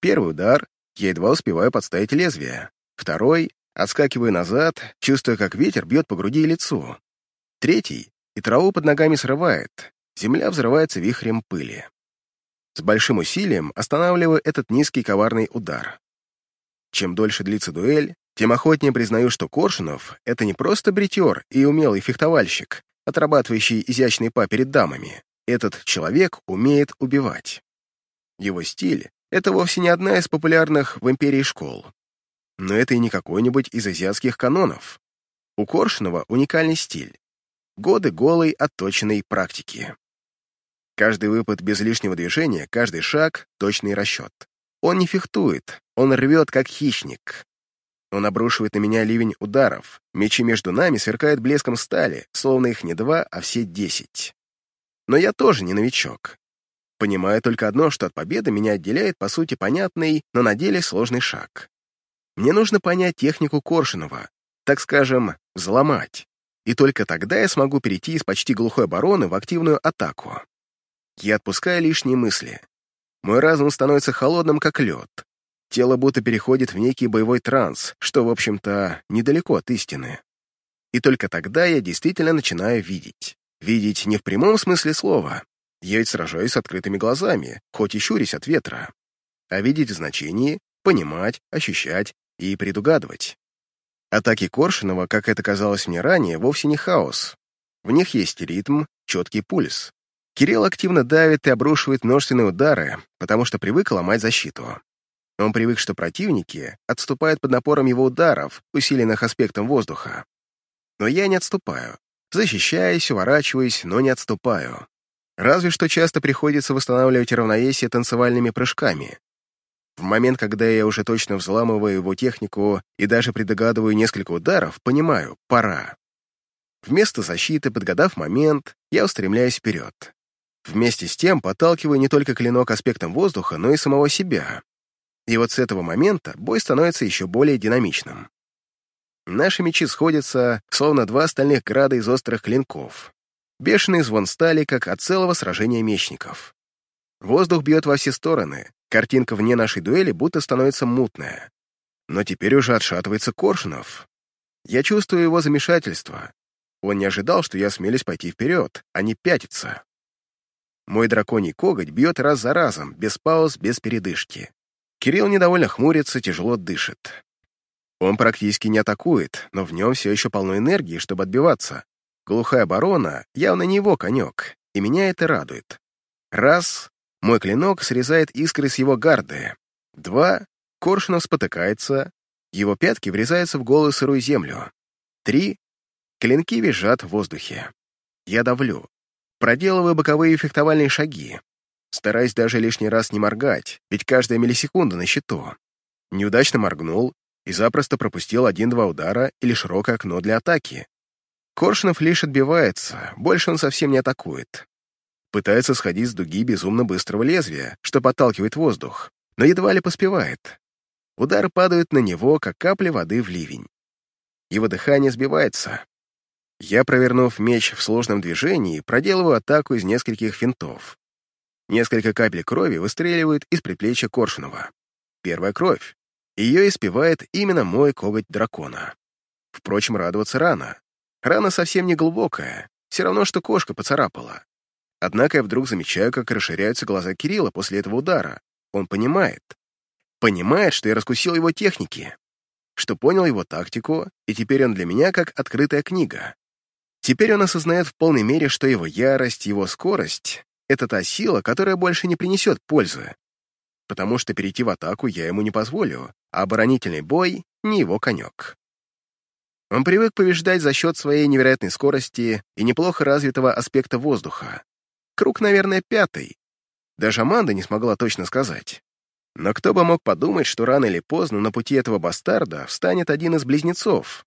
Speaker 1: Первый удар — я едва успеваю подставить лезвие. Второй — отскакиваю назад, чувствуя, как ветер бьет по груди и лицу. Третий — и траву под ногами срывает, земля взрывается вихрем пыли. С большим усилием останавливаю этот низкий коварный удар. Чем дольше длится дуэль, тем охотнее признаю, что Коршунов — это не просто бритер и умелый фехтовальщик, отрабатывающий изящный па перед дамами. Этот человек умеет убивать. Его стиль — это вовсе не одна из популярных в империи школ. Но это и не какой-нибудь из азиатских канонов. У Коршунова уникальный стиль. Годы голой, отточенной практики. Каждый выпад без лишнего движения, каждый шаг — точный расчет. Он не фехтует, он рвет, как хищник, он обрушивает на меня ливень ударов. Мечи между нами сверкают блеском стали, словно их не два, а все десять. Но я тоже не новичок. Понимаю только одно, что от победы меня отделяет, по сути, понятный, но на деле сложный шаг. Мне нужно понять технику Коршунова, так скажем, взломать. И только тогда я смогу перейти из почти глухой обороны в активную атаку. Я отпускаю лишние мысли. Мой разум становится холодным, как лед. Тело будто переходит в некий боевой транс, что, в общем-то, недалеко от истины. И только тогда я действительно начинаю видеть. Видеть не в прямом смысле слова. Я ведь сражаюсь с открытыми глазами, хоть и щурясь от ветра. А видеть в значении, понимать, ощущать и предугадывать. Атаки Коршунова, как это казалось мне ранее, вовсе не хаос. В них есть ритм, четкий пульс. Кирилл активно давит и обрушивает множественные удары, потому что привык ломать защиту. Он привык, что противники отступают под напором его ударов, усиленных аспектом воздуха. Но я не отступаю. Защищаюсь, уворачиваюсь, но не отступаю. Разве что часто приходится восстанавливать равновесие танцевальными прыжками. В момент, когда я уже точно взламываю его технику и даже предугадываю несколько ударов, понимаю, пора. Вместо защиты, подгадав момент, я устремляюсь вперед. Вместе с тем подталкиваю не только клинок аспектом воздуха, но и самого себя. И вот с этого момента бой становится еще более динамичным. Наши мечи сходятся, словно два остальных града из острых клинков. Бешеный звон стали, как от целого сражения мечников. Воздух бьет во все стороны, картинка вне нашей дуэли будто становится мутная. Но теперь уже отшатывается Коршунов. Я чувствую его замешательство. Он не ожидал, что я смелюсь пойти вперед, а не пятиться. Мой драконий коготь бьет раз за разом, без пауз, без передышки. Кирилл недовольно хмурится, тяжело дышит. Он практически не атакует, но в нем все еще полно энергии, чтобы отбиваться. Глухая оборона явно не его конек, и меня это радует. Раз — мой клинок срезает искры с его гарды. Два — Коршунов спотыкается, его пятки врезаются в голую сырую землю. Три — клинки визжат в воздухе. Я давлю. Проделываю боковые фехтовальные шаги стараясь даже лишний раз не моргать, ведь каждая миллисекунда на счету. Неудачно моргнул и запросто пропустил один-два удара или широкое окно для атаки. Коршунов лишь отбивается, больше он совсем не атакует. Пытается сходить с дуги безумно быстрого лезвия, что подталкивает воздух, но едва ли поспевает. Удары падают на него, как капли воды в ливень. Его дыхание сбивается. Я, провернув меч в сложном движении, проделываю атаку из нескольких финтов. Несколько капель крови выстреливают из предплечья Коршунова. Первая кровь. Ее испевает именно мой коготь дракона. Впрочем, радоваться рано. Рана совсем не глубокая, все равно, что кошка поцарапала. Однако я вдруг замечаю, как расширяются глаза Кирилла после этого удара. Он понимает. Понимает, что я раскусил его техники, что понял его тактику, и теперь он для меня как открытая книга. Теперь он осознает в полной мере, что его ярость, его скорость — это та сила, которая больше не принесет пользы. Потому что перейти в атаку я ему не позволю, а оборонительный бой — не его конек. Он привык побеждать за счет своей невероятной скорости и неплохо развитого аспекта воздуха. Круг, наверное, пятый. Даже Аманда не смогла точно сказать. Но кто бы мог подумать, что рано или поздно на пути этого бастарда встанет один из близнецов.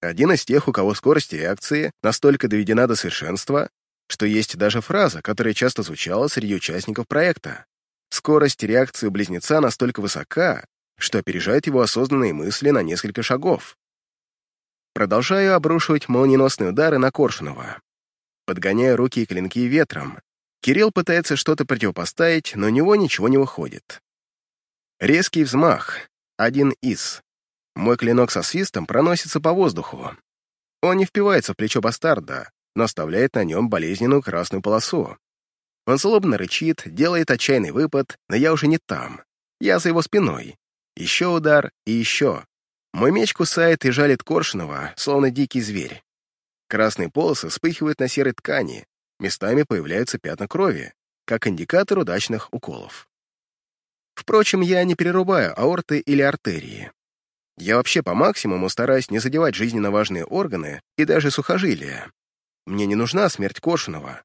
Speaker 1: Один из тех, у кого скорость реакции настолько доведена до совершенства, что есть даже фраза, которая часто звучала среди участников проекта. Скорость реакции близнеца настолько высока, что опережает его осознанные мысли на несколько шагов. Продолжаю обрушивать молниеносные удары на Коршунова. Подгоняя руки и клинки ветром, Кирилл пытается что-то противопоставить, но у него ничего не выходит. Резкий взмах. Один из. Мой клинок со свистом проносится по воздуху. Он не впивается в плечо бастарда, но оставляет на нем болезненную красную полосу. Он злобно рычит, делает отчаянный выпад, но я уже не там. Я за его спиной. Еще удар и еще. Мой меч кусает и жалит Коршунова, словно дикий зверь. Красные полосы вспыхивают на серой ткани, местами появляются пятна крови, как индикатор удачных уколов. Впрочем, я не перерубаю аорты или артерии. Я вообще по максимуму стараюсь не задевать жизненно важные органы и даже сухожилия. Мне не нужна смерть Коршунова.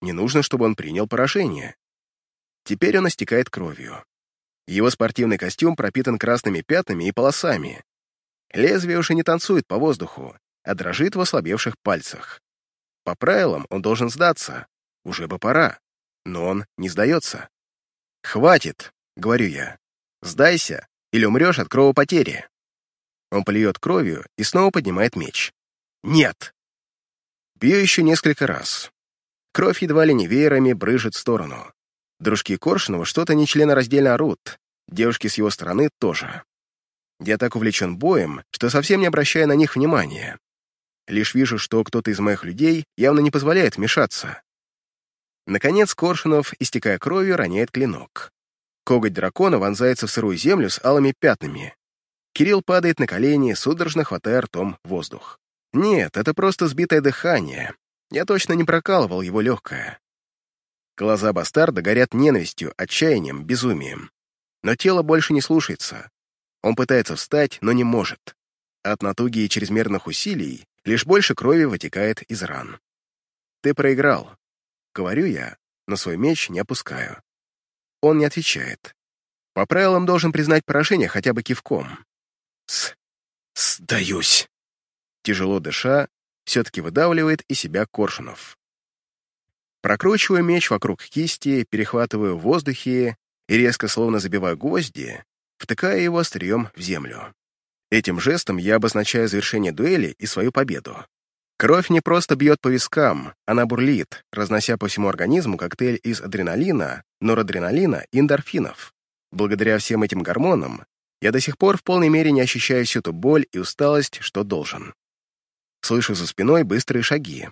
Speaker 1: Не нужно, чтобы он принял поражение. Теперь он истекает кровью. Его спортивный костюм пропитан красными пятнами и полосами, Лезвие уже не танцует по воздуху, а дрожит в ослабевших пальцах. По правилам он должен сдаться, уже бы пора, но он не сдается. «Хватит», — говорю я, — «сдайся, или умрешь от кровопотери». Он плюет кровью и снова поднимает меч. «Нет!» Бью еще несколько раз. Кровь едва ли не веерами брыжет в сторону. Дружки Коршунова что-то нечленораздельно орут, девушки с его стороны тоже. Я так увлечен боем, что совсем не обращаю на них внимания. Лишь вижу, что кто-то из моих людей явно не позволяет вмешаться. Наконец Коршунов, истекая кровью, роняет клинок. Коготь дракона вонзается в сырую землю с алыми пятнами. Кирилл падает на колени, судорожно хватая ртом воздух. Нет, это просто сбитое дыхание. Я точно не прокалывал его легкое. Глаза бастарда горят ненавистью, отчаянием, безумием. Но тело больше не слушается. Он пытается встать, но не может. От натуги и чрезмерных усилий лишь больше крови вытекает из ран. «Ты проиграл», — говорю я, но свой меч не опускаю. Он не отвечает. По правилам должен признать поражение хотя бы кивком. «С... сдаюсь». Тяжело дыша, все-таки выдавливает из себя Коршунов. Прокручиваю меч вокруг кисти, перехватываю в воздухе и резко, словно забиваю гвозди, втыкая его острием в землю. Этим жестом я обозначаю завершение дуэли и свою победу. Кровь не просто бьет по вискам, она бурлит, разнося по всему организму коктейль из адреналина, норадреналина и эндорфинов. Благодаря всем этим гормонам я до сих пор в полной мере не ощущаю всю ту боль и усталость, что должен. Слышу за спиной быстрые шаги.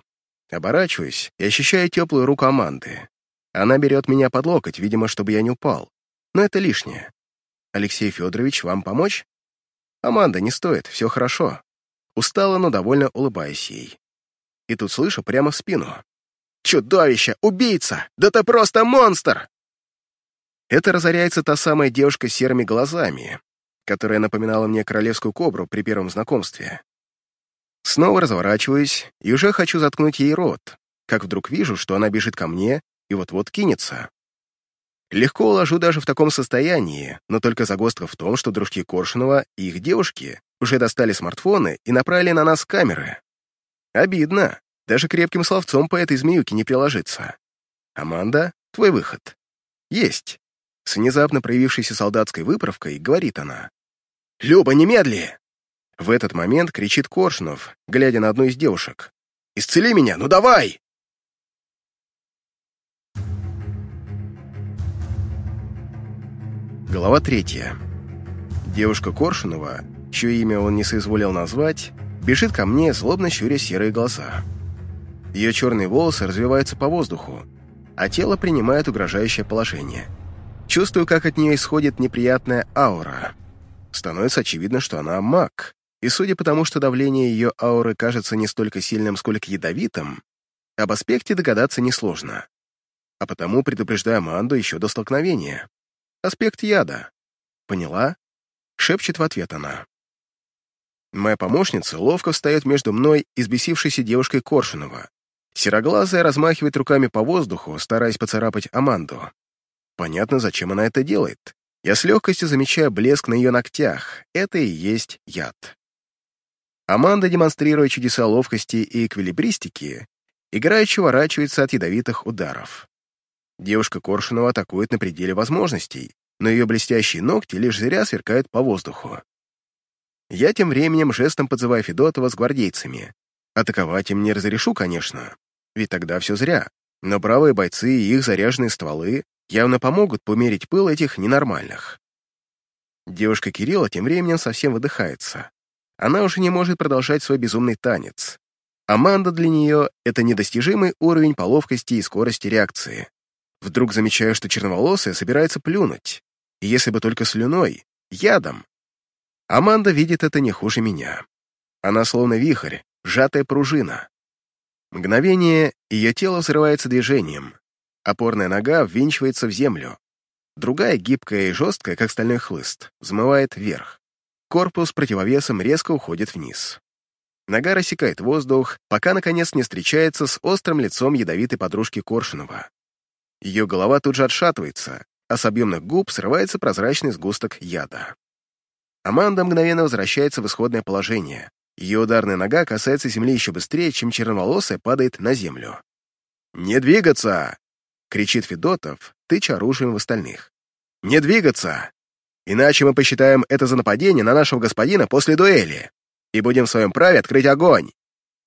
Speaker 1: Оборачиваюсь и ощущаю теплую руку Аманды. Она берет меня под локоть, видимо, чтобы я не упал. Но это лишнее. Алексей Федорович, вам помочь? Аманда, не стоит, все хорошо. Устала, но довольно улыбаясь ей. И тут слышу прямо в спину. «Чудовище! Убийца! Да ты просто монстр!» Это разоряется та самая девушка с серыми глазами, которая напоминала мне королевскую кобру при первом знакомстве. Снова разворачиваюсь и уже хочу заткнуть ей рот, как вдруг вижу, что она бежит ко мне и вот-вот кинется. Легко уложу даже в таком состоянии, но только загвоздка в том, что дружки Коршунова и их девушки уже достали смартфоны и направили на нас камеры. Обидно. Даже крепким словцом по этой змеюке не приложиться. «Аманда, твой выход». «Есть». С внезапно проявившейся солдатской выправкой говорит она. «Люба, немедли!» В этот момент кричит Коршунов, глядя на одну из девушек. «Исцели меня, ну давай!» Глава третья. Девушка Коршунова, чье имя он не соизволил назвать, бежит ко мне, злобно щуря серые глаза. Ее черные волосы развиваются по воздуху, а тело принимает угрожающее положение. Чувствую, как от нее исходит неприятная аура. Становится очевидно, что она маг, и судя по тому, что давление ее ауры кажется не столько сильным, сколько ядовитым, об аспекте догадаться несложно. А потому предупреждаю Аманду еще до столкновения. Аспект яда. Поняла? Шепчет в ответ она. Моя помощница ловко встает между мной и сбесившейся девушкой Коршунова. Сероглазая размахивает руками по воздуху, стараясь поцарапать Аманду. Понятно, зачем она это делает. Я с легкостью замечаю блеск на ее ногтях. Это и есть яд. Аманда, демонстрируя чудеса ловкости и эквилибристики, играючи уворачивается от ядовитых ударов. Девушка Коршунова атакует на пределе возможностей, но ее блестящие ногти лишь зря сверкают по воздуху. Я тем временем жестом подзываю Федотова с гвардейцами. Атаковать им не разрешу, конечно, ведь тогда все зря, но бравые бойцы и их заряженные стволы явно помогут померить пыл этих ненормальных. Девушка Кирилла тем временем совсем выдыхается. Она уже не может продолжать свой безумный танец. Аманда для нее — это недостижимый уровень по ловкости и скорости реакции. Вдруг замечаю, что черноволосая собирается плюнуть. И если бы только слюной, ядом. Аманда видит это не хуже меня. Она словно вихрь, сжатая пружина. Мгновение, ее тело взрывается движением. Опорная нога ввинчивается в землю. Другая, гибкая и жесткая, как стальной хлыст, взмывает вверх. Корпус противовесом резко уходит вниз. Нога рассекает воздух, пока, наконец, не встречается с острым лицом ядовитой подружки Коршунова. Ее голова тут же отшатывается, а с объемных губ срывается прозрачный сгусток яда. Аманда мгновенно возвращается в исходное положение. Ее ударная нога касается земли еще быстрее, чем черноволосая падает на землю. «Не двигаться!» — кричит Федотов, тыча оружием в остальных. «Не двигаться! Иначе мы посчитаем это за нападение на нашего господина после дуэли и будем в своем праве открыть огонь!»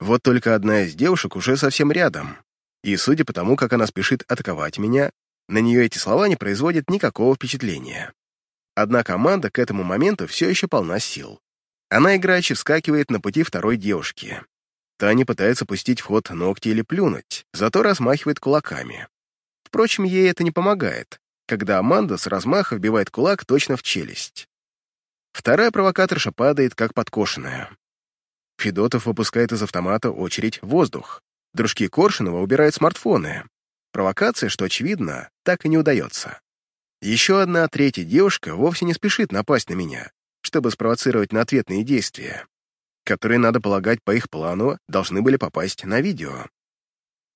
Speaker 1: Вот только одна из девушек уже совсем рядом, и, судя по тому, как она спешит атаковать меня, на нее эти слова не производят никакого впечатления. Однако команда к этому моменту все еще полна сил. Она играючи вскакивает на пути второй девушки. Та не пытается пустить в ход ногти или плюнуть, зато размахивает кулаками. Впрочем, ей это не помогает, когда Аманда с размаха вбивает кулак точно в челюсть. Вторая провокаторша падает, как подкошенная. Федотов выпускает из автомата очередь в воздух. Дружки Коршунова убирают смартфоны. Провокация, что очевидно, так и не удается. Еще одна третья девушка вовсе не спешит напасть на меня, чтобы спровоцировать на ответные действия, которые, надо полагать, по их плану должны были попасть на видео.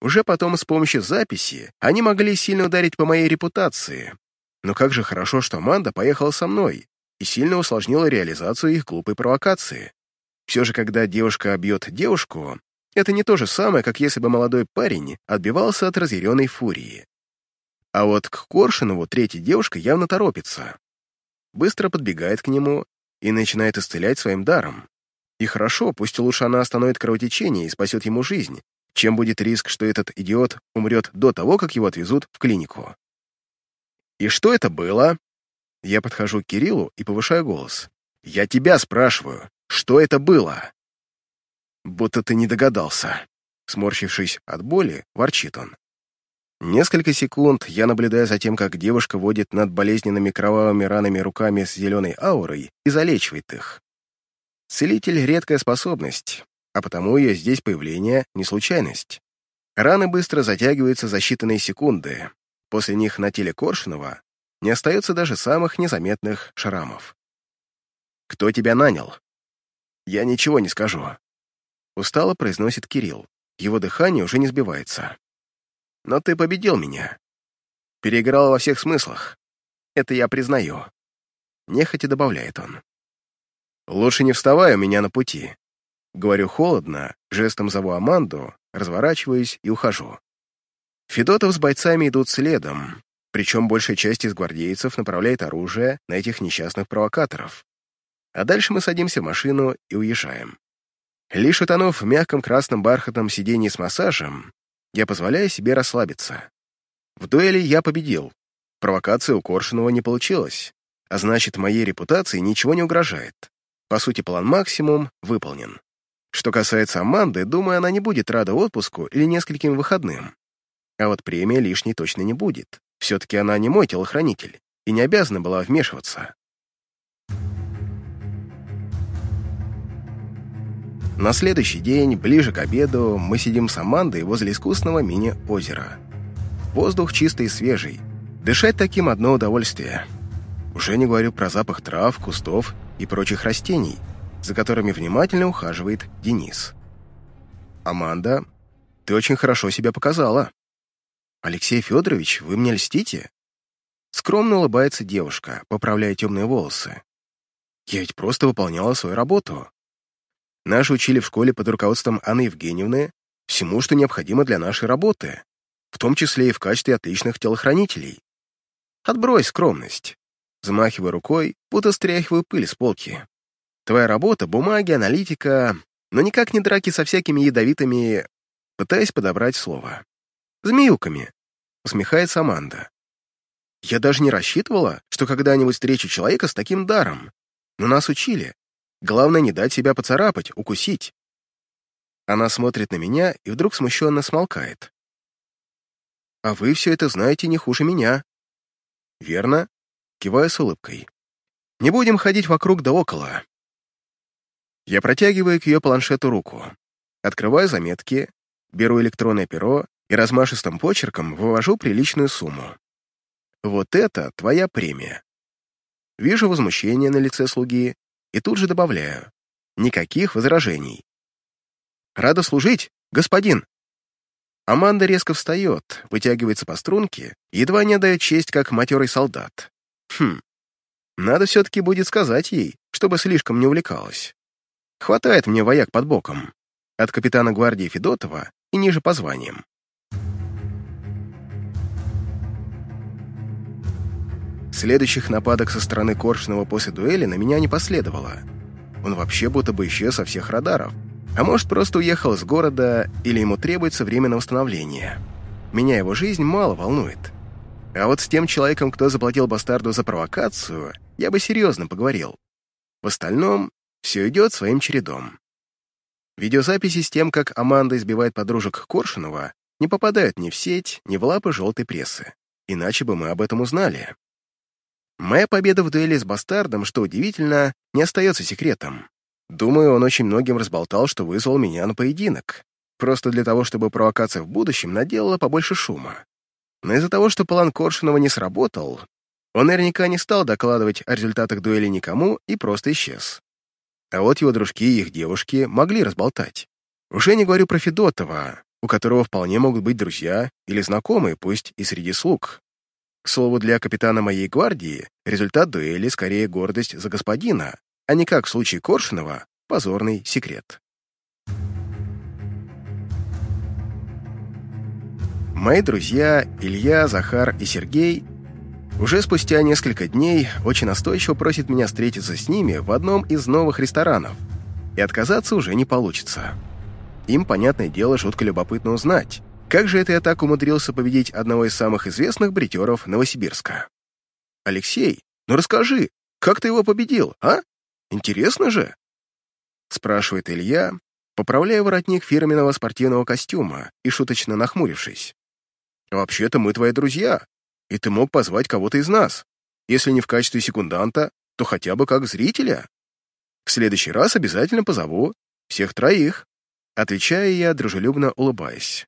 Speaker 1: Уже потом с помощью записи они могли сильно ударить по моей репутации. Но как же хорошо, что Аманда поехала со мной и сильно усложнила реализацию их глупой провокации. Все же, когда девушка бьет девушку, это не то же самое, как если бы молодой парень отбивался от разъяренной фурии. А вот к Коршунову третья девушка явно торопится. Быстро подбегает к нему и начинает исцелять своим даром. И хорошо, пусть лучше она остановит кровотечение и спасет ему жизнь, чем будет риск, что этот идиот умрет до того, как его отвезут в клинику. «И что это было?» Я подхожу к Кириллу и повышаю голос. «Я тебя спрашиваю, что это было?» будто ты не догадался». Сморщившись от боли, ворчит он. Несколько секунд я наблюдаю за тем, как девушка водит над болезненными кровавыми ранами руками с зеленой аурой и залечивает их. Целитель — редкая способность, а потому ее здесь появление — не случайность. Раны быстро затягиваются за считанные секунды. После них на теле Коршунова не остается даже самых незаметных шрамов. «Кто тебя нанял?» «Я ничего не скажу. Устало произносит Кирилл. Его дыхание уже не сбивается. Но ты победил меня. Переиграл во всех смыслах. Это я признаю. Нехотя добавляет он. Лучше не вставай у меня на пути. Говорю холодно, жестом зову Аманду, разворачиваюсь и ухожу. Федотов с бойцами идут следом, причем большая часть из гвардейцев направляет оружие на этих несчастных провокаторов. А дальше мы садимся в машину и уезжаем. Лишь утонув в мягком красном бархатном сиденье с массажем, я позволяю себе расслабиться. В дуэли я победил. Провокация у Коршунова не получилась, а значит, моей репутации ничего не угрожает. По сути, план максимум выполнен. Что касается Аманды, думаю, она не будет рада отпуску или нескольким выходным. А вот премия лишней точно не будет. Все-таки она не мой телохранитель и не обязана была вмешиваться. На следующий день, ближе к обеду, мы сидим с Амандой возле искусного мини-озера. Воздух чистый и свежий. Дышать таким одно удовольствие. Уже не говорю про запах трав, кустов и прочих растений, за которыми внимательно ухаживает Денис. «Аманда, ты очень хорошо себя показала», «Алексей Федорович, вы мне льстите?» Скромно улыбается девушка, поправляя темные волосы. «Я ведь просто выполняла свою работу. Нас учили в школе под руководством Анны Евгеньевны всему, что необходимо для нашей работы, в том числе и в качестве отличных телохранителей. Отбрось скромность. Замахивая рукой, будто стряхиваю пыль с полки. Твоя работа — бумаги, аналитика, но никак не драки со всякими ядовитыми... Пытаясь подобрать слово. Змеюками», — усмехается Аманда. «Я даже не рассчитывала, что когда-нибудь встречу человека с таким даром. Но нас учили. Главное, не дать себя поцарапать, укусить». Она смотрит на меня и вдруг смущенно смолкает. «А вы все это знаете не хуже меня». «Верно?» — киваю с улыбкой. «Не будем ходить вокруг да около». Я протягиваю к ее планшету руку, открываю заметки, беру электронное перо и размашистым почерком вывожу приличную сумму. Вот это твоя премия. Вижу возмущение на лице слуги и тут же добавляю. Никаких возражений. Рада служить, господин. Аманда резко встает, вытягивается по струнке, едва не отдает честь, как матерый солдат. Хм, надо все-таки будет сказать ей, чтобы слишком не увлекалась. Хватает мне вояк под боком. От капитана гвардии Федотова и ниже по званиям. Следующих нападок со стороны Коршунова после дуэли на меня не последовало. Он вообще будто бы исчез со всех радаров. А может, просто уехал из города, или ему требуется время на восстановление. Меня его жизнь мало волнует. А вот с тем человеком, кто заплатил бастарду за провокацию, я бы серьезно поговорил. В остальном, все идет своим чередом. Видеозаписи с тем, как Аманда избивает подружек Коршунова, не попадают ни в сеть, ни в лапы желтой прессы. Иначе бы мы об этом узнали. Моя победа в дуэли с бастардом, что удивительно, не остается секретом. Думаю, он очень многим разболтал, что вызвал меня на поединок. Просто для того, чтобы провокация в будущем наделала побольше шума. Но из-за того, что план Коршунова не сработал, он наверняка не стал докладывать о результатах дуэли никому и просто исчез. А вот его дружки и их девушки могли разболтать. Уже не говорю про Федотова, у которого вполне могут быть друзья или знакомые, пусть и среди слуг. К слову, для капитана моей гвардии результат дуэли скорее гордость за господина, а не как в случае Коршунова позорный секрет. Мои друзья Илья, Захар и Сергей уже спустя несколько дней очень настойчиво просят меня встретиться с ними в одном из новых ресторанов, и отказаться уже не получится. Им, понятное дело, жутко любопытно узнать, как же это я так умудрился победить одного из самых известных бритеров Новосибирска? Алексей, ну расскажи, как ты его победил, а? Интересно же? Спрашивает Илья, поправляя воротник фирменного спортивного костюма и шуточно нахмурившись. «Вообще-то мы твои друзья, и ты мог позвать кого-то из нас. Если не в качестве секунданта, то хотя бы как зрителя. В следующий раз обязательно позову всех троих», отвечая я, дружелюбно улыбаясь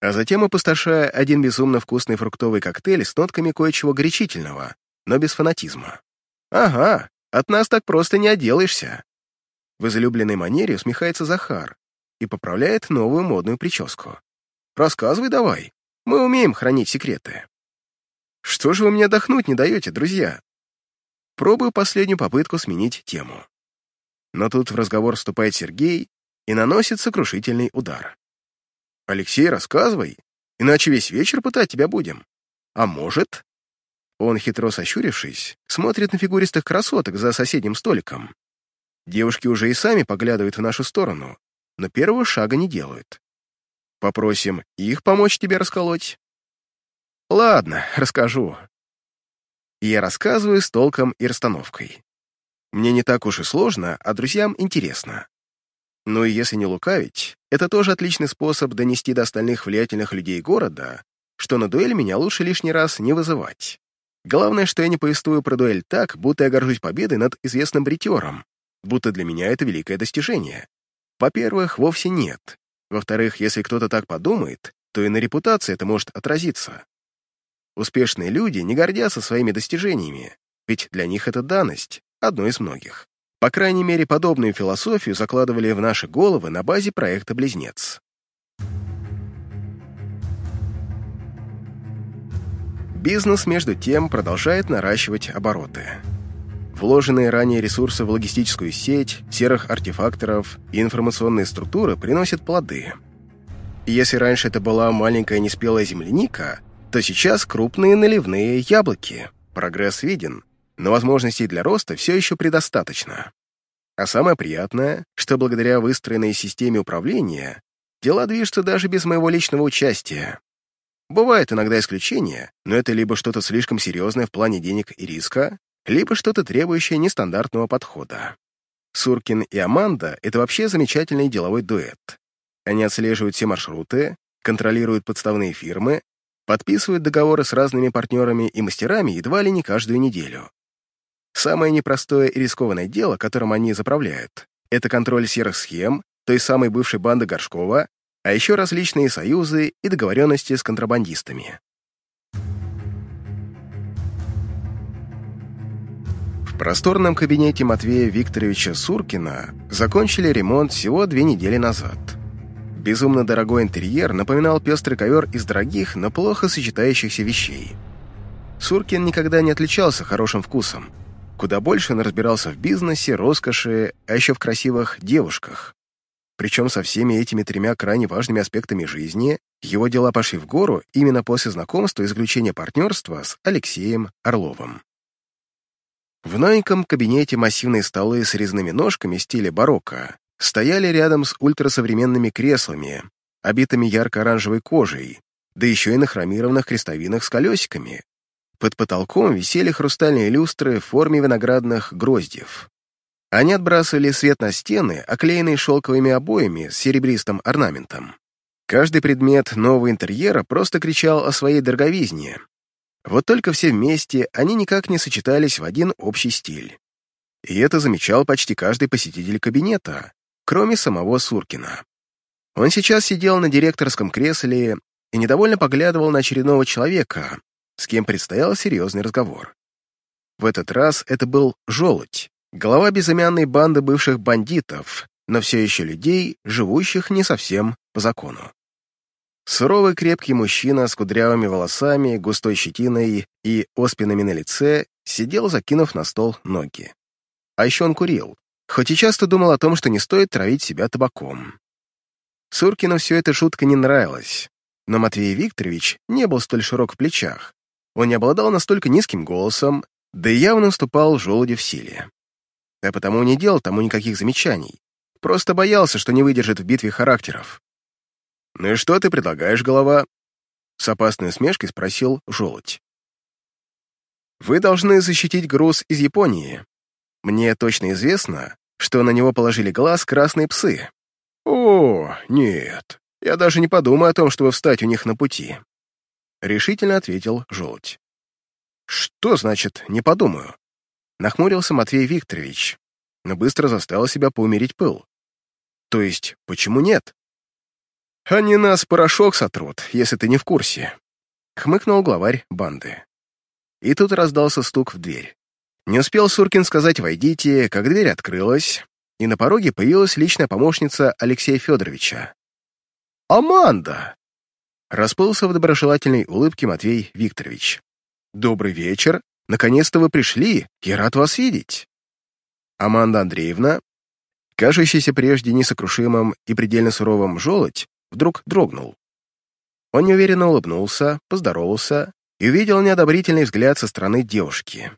Speaker 1: а затем опустошая один безумно вкусный фруктовый коктейль с нотками кое-чего горячительного, но без фанатизма. «Ага, от нас так просто не отделаешься!» В излюбленной манере усмехается Захар и поправляет новую модную прическу. «Рассказывай давай, мы умеем хранить секреты». «Что же вы мне отдохнуть не даете, друзья?» Пробую последнюю попытку сменить тему. Но тут в разговор вступает Сергей и наносит сокрушительный удар. «Алексей, рассказывай. Иначе весь вечер пытать тебя будем. А может...» Он, хитро сощурившись, смотрит на фигуристых красоток за соседним столиком. Девушки уже и сами поглядывают в нашу сторону, но первого шага не делают. Попросим их помочь тебе расколоть. Ладно, расскажу. я рассказываю с толком и расстановкой. Мне не так уж и сложно, а друзьям интересно. Ну и если не лукавить, это тоже отличный способ донести до остальных влиятельных людей города, что на дуэль меня лучше лишний раз не вызывать. Главное, что я не повествую про дуэль так, будто я горжусь победой над известным бритером, будто для меня это великое достижение. Во-первых, вовсе нет. Во-вторых, если кто-то так подумает, то и на репутации это может отразиться. Успешные люди не гордятся своими достижениями, ведь для них это данность, одно из многих. По крайней мере, подобную философию закладывали в наши головы на базе проекта «Близнец». Бизнес, между тем, продолжает наращивать обороты. Вложенные ранее ресурсы в логистическую сеть, серых артефакторов и информационные структуры приносят плоды. Если раньше это была маленькая неспелая земляника, то сейчас крупные наливные яблоки. Прогресс виден, но возможностей для роста все еще предостаточно. А самое приятное, что благодаря выстроенной системе управления дела движутся даже без моего личного участия. Бывают иногда исключения, но это либо что-то слишком серьезное в плане денег и риска, либо что-то требующее нестандартного подхода. Суркин и Аманда — это вообще замечательный деловой дуэт. Они отслеживают все маршруты, контролируют подставные фирмы, подписывают договоры с разными партнерами и мастерами едва ли не каждую неделю. Самое непростое и рискованное дело, которым они заправляют, это контроль серых схем, той самой бывшей банды Горшкова, а еще различные союзы и договоренности с контрабандистами. В просторном кабинете Матвея Викторовича Суркина закончили ремонт всего две недели назад. Безумно дорогой интерьер напоминал пестрый ковер из дорогих, но плохо сочетающихся вещей. Суркин никогда не отличался хорошим вкусом. Куда больше он разбирался в бизнесе, роскоши, а еще в красивых девушках. Причем со всеми этими тремя крайне важными аспектами жизни его дела пошли в гору именно после знакомства и заключения партнерства с Алексеем Орловым. В новеньком кабинете массивные столы с резными ножками в стиле барокко стояли рядом с ультрасовременными креслами, обитыми ярко-оранжевой кожей, да еще и на хромированных крестовинах с колесиками. Под потолком висели хрустальные люстры в форме виноградных гроздьев. Они отбрасывали свет на стены, оклеенные шелковыми обоями с серебристым орнаментом. Каждый предмет нового интерьера просто кричал о своей дороговизне. Вот только все вместе они никак не сочетались в один общий стиль. И это замечал почти каждый посетитель кабинета, кроме самого Суркина. Он сейчас сидел на директорском кресле и недовольно поглядывал на очередного человека, с кем предстоял серьезный разговор. В этот раз это был Желудь, Голова безымянной банды бывших бандитов, но все еще людей, живущих не совсем по закону. Суровый крепкий мужчина с кудрявыми волосами, густой щетиной и оспинами на лице сидел, закинув на стол ноги. А еще он курил, хоть и часто думал о том, что не стоит травить себя табаком. Суркину все это шутка не нравилась, но Матвей Викторович не был столь широк в плечах. Он не обладал настолько низким голосом, да и явно уступал желуде в силе а потому не делал тому никаких замечаний. Просто боялся, что не выдержит в битве характеров. «Ну и что ты предлагаешь, голова?» С опасной усмешкой спросил Желудь. «Вы должны защитить груз из Японии. Мне точно известно, что на него положили глаз красные псы. О, нет, я даже не подумаю о том, чтобы встать у них на пути», — решительно ответил Желудь. «Что значит «не подумаю»?» Нахмурился Матвей Викторович, но быстро заставил себя поумерить пыл. То есть, почему нет? Они нас порошок сотрут, если ты не в курсе. Хмыкнул главарь банды. И тут раздался стук в дверь. Не успел Суркин сказать «войдите», как дверь открылась, и на пороге появилась личная помощница Алексея Федоровича. «Аманда!» Расплылся в доброжелательной улыбке Матвей Викторович. «Добрый вечер Наконец-то вы пришли, я рад вас видеть. Аманда Андреевна, кажущийся прежде несокрушимым и предельно суровым желудь, вдруг дрогнул. Он неуверенно улыбнулся, поздоровался и увидел неодобрительный взгляд со стороны девушки.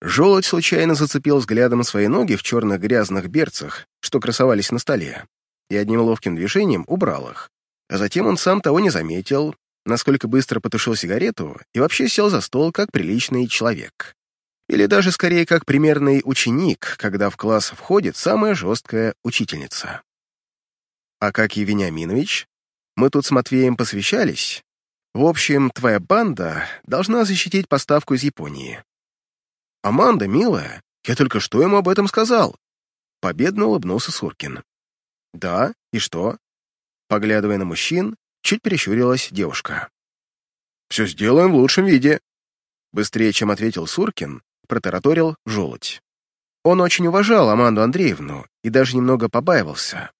Speaker 1: Желудь случайно зацепил взглядом свои ноги в черных грязных берцах, что красовались на столе, и одним ловким движением убрал их. А затем он сам того не заметил, насколько быстро потушил сигарету и вообще сел за стол как приличный человек. Или даже скорее как примерный ученик, когда в класс входит самая жесткая учительница. А как и Вениаминович, мы тут с Матвеем посвящались. В общем, твоя банда должна защитить поставку из Японии. Аманда, милая, я только что ему об этом сказал. Победно улыбнулся Суркин. Да, и что? Поглядывая на мужчин, чуть прищурилась девушка. «Все сделаем в лучшем виде», быстрее, чем ответил Суркин, протараторил желудь. Он очень уважал Аманду Андреевну и даже немного побаивался.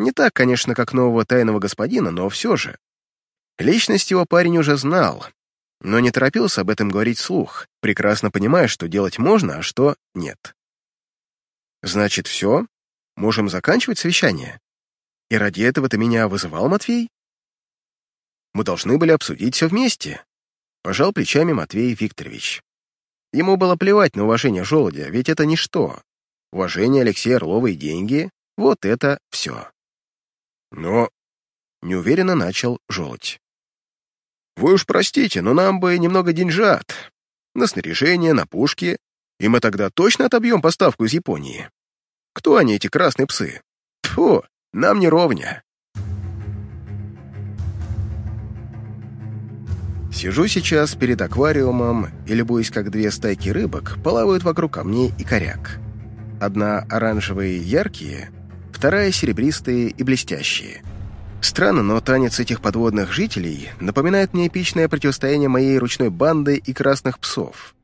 Speaker 1: Не так, конечно, как нового тайного господина, но все же. Личность его парень уже знал, но не торопился об этом говорить вслух, прекрасно понимая, что делать можно, а что нет. «Значит, все? Можем заканчивать совещание? И ради этого ты меня вызывал, Матвей?» «Мы должны были обсудить все вместе», — пожал плечами Матвей Викторович. Ему было плевать на уважение желудя, ведь это ничто. Уважение Алексея Орлова и деньги — вот это все. Но неуверенно начал желудь. «Вы уж простите, но нам бы немного деньжат. На снаряжение, на пушки, и мы тогда точно отобьем поставку из Японии. Кто они, эти красные псы? Тьфу, нам не ровня». Сижу сейчас перед аквариумом и любуюсь, как две стайки рыбок плавают вокруг камней и коряк. Одна оранжевые и яркие, вторая серебристые и блестящие. Странно, но танец этих подводных жителей напоминает мне эпичное противостояние моей ручной банды и красных псов.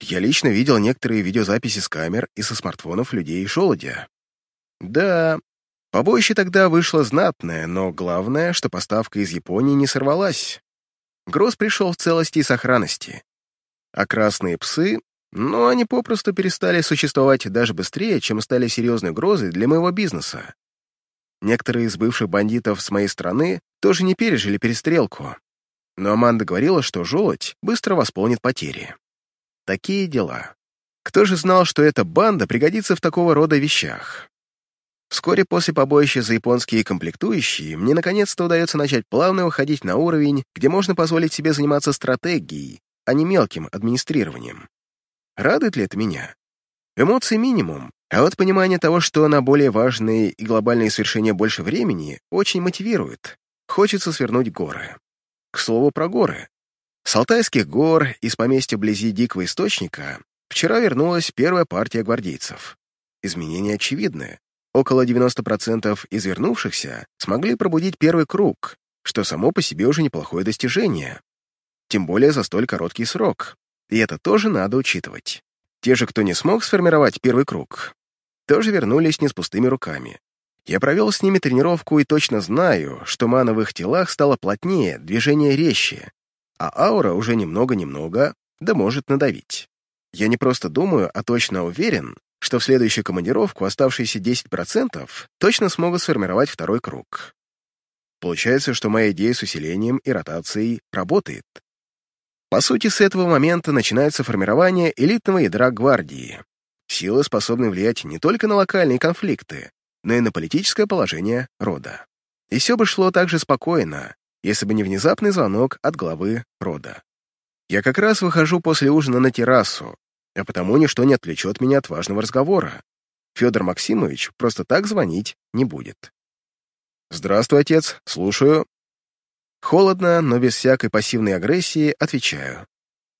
Speaker 1: Я лично видел некоторые видеозаписи с камер и со смартфонов людей и шелодя. Да, побоище тогда вышло знатное, но главное, что поставка из Японии не сорвалась. Гроз пришел в целости и сохранности. А красные псы, ну, они попросту перестали существовать даже быстрее, чем стали серьезной угрозой для моего бизнеса. Некоторые из бывших бандитов с моей стороны тоже не пережили перестрелку. Но Аманда говорила, что желудь быстро восполнит потери. Такие дела. Кто же знал, что эта банда пригодится в такого рода вещах? Вскоре после побоища за японские комплектующие мне наконец-то удается начать плавно выходить на уровень, где можно позволить себе заниматься стратегией, а не мелким администрированием. Радует ли это меня? Эмоций минимум, а вот понимание того, что на более важные и глобальные свершения больше времени, очень мотивирует. Хочется свернуть горы. К слову про горы. С Алтайских гор из поместья вблизи Дикого Источника вчера вернулась первая партия гвардейцев. Изменения очевидны. Около 90% из вернувшихся смогли пробудить первый круг, что само по себе уже неплохое достижение. Тем более за столь короткий срок. И это тоже надо учитывать. Те же, кто не смог сформировать первый круг, тоже вернулись не с пустыми руками. Я провел с ними тренировку и точно знаю, что мана в их телах стала плотнее, движение резче, а аура уже немного-немного, да может надавить. Я не просто думаю, а точно уверен, что в следующую командировку оставшиеся 10% точно смогут сформировать второй круг. Получается, что моя идея с усилением и ротацией работает. По сути, с этого момента начинается формирование элитного ядра гвардии. Силы способны влиять не только на локальные конфликты, но и на политическое положение рода. И все бы шло так же спокойно, если бы не внезапный звонок от главы рода. Я как раз выхожу после ужина на террасу, а потому ничто не отвлечет меня от важного разговора. Федор Максимович просто так звонить не будет. «Здравствуй, отец, слушаю». Холодно, но без всякой пассивной агрессии отвечаю.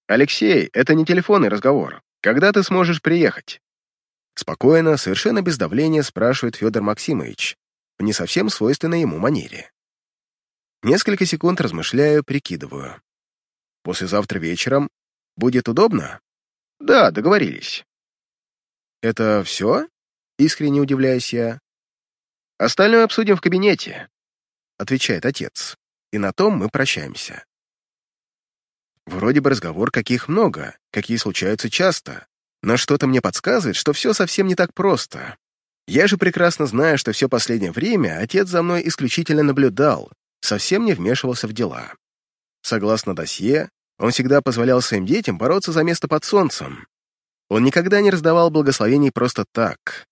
Speaker 1: «Алексей, это не телефонный разговор. Когда ты сможешь приехать?» Спокойно, совершенно без давления спрашивает Федор Максимович, в не совсем свойственной ему манере. Несколько секунд размышляю, прикидываю. «Послезавтра вечером будет удобно?» Да, договорились. Это все? Искренне удивляюсь я. Остальное обсудим в кабинете, отвечает отец. И на том мы прощаемся. Вроде бы разговор каких много, какие случаются часто, но что-то мне подсказывает, что все совсем не так просто. Я же прекрасно знаю, что все последнее время отец за мной исключительно наблюдал, совсем не вмешивался в дела. Согласно досье, он всегда позволял своим детям бороться за место под солнцем. Он никогда не раздавал благословений просто так.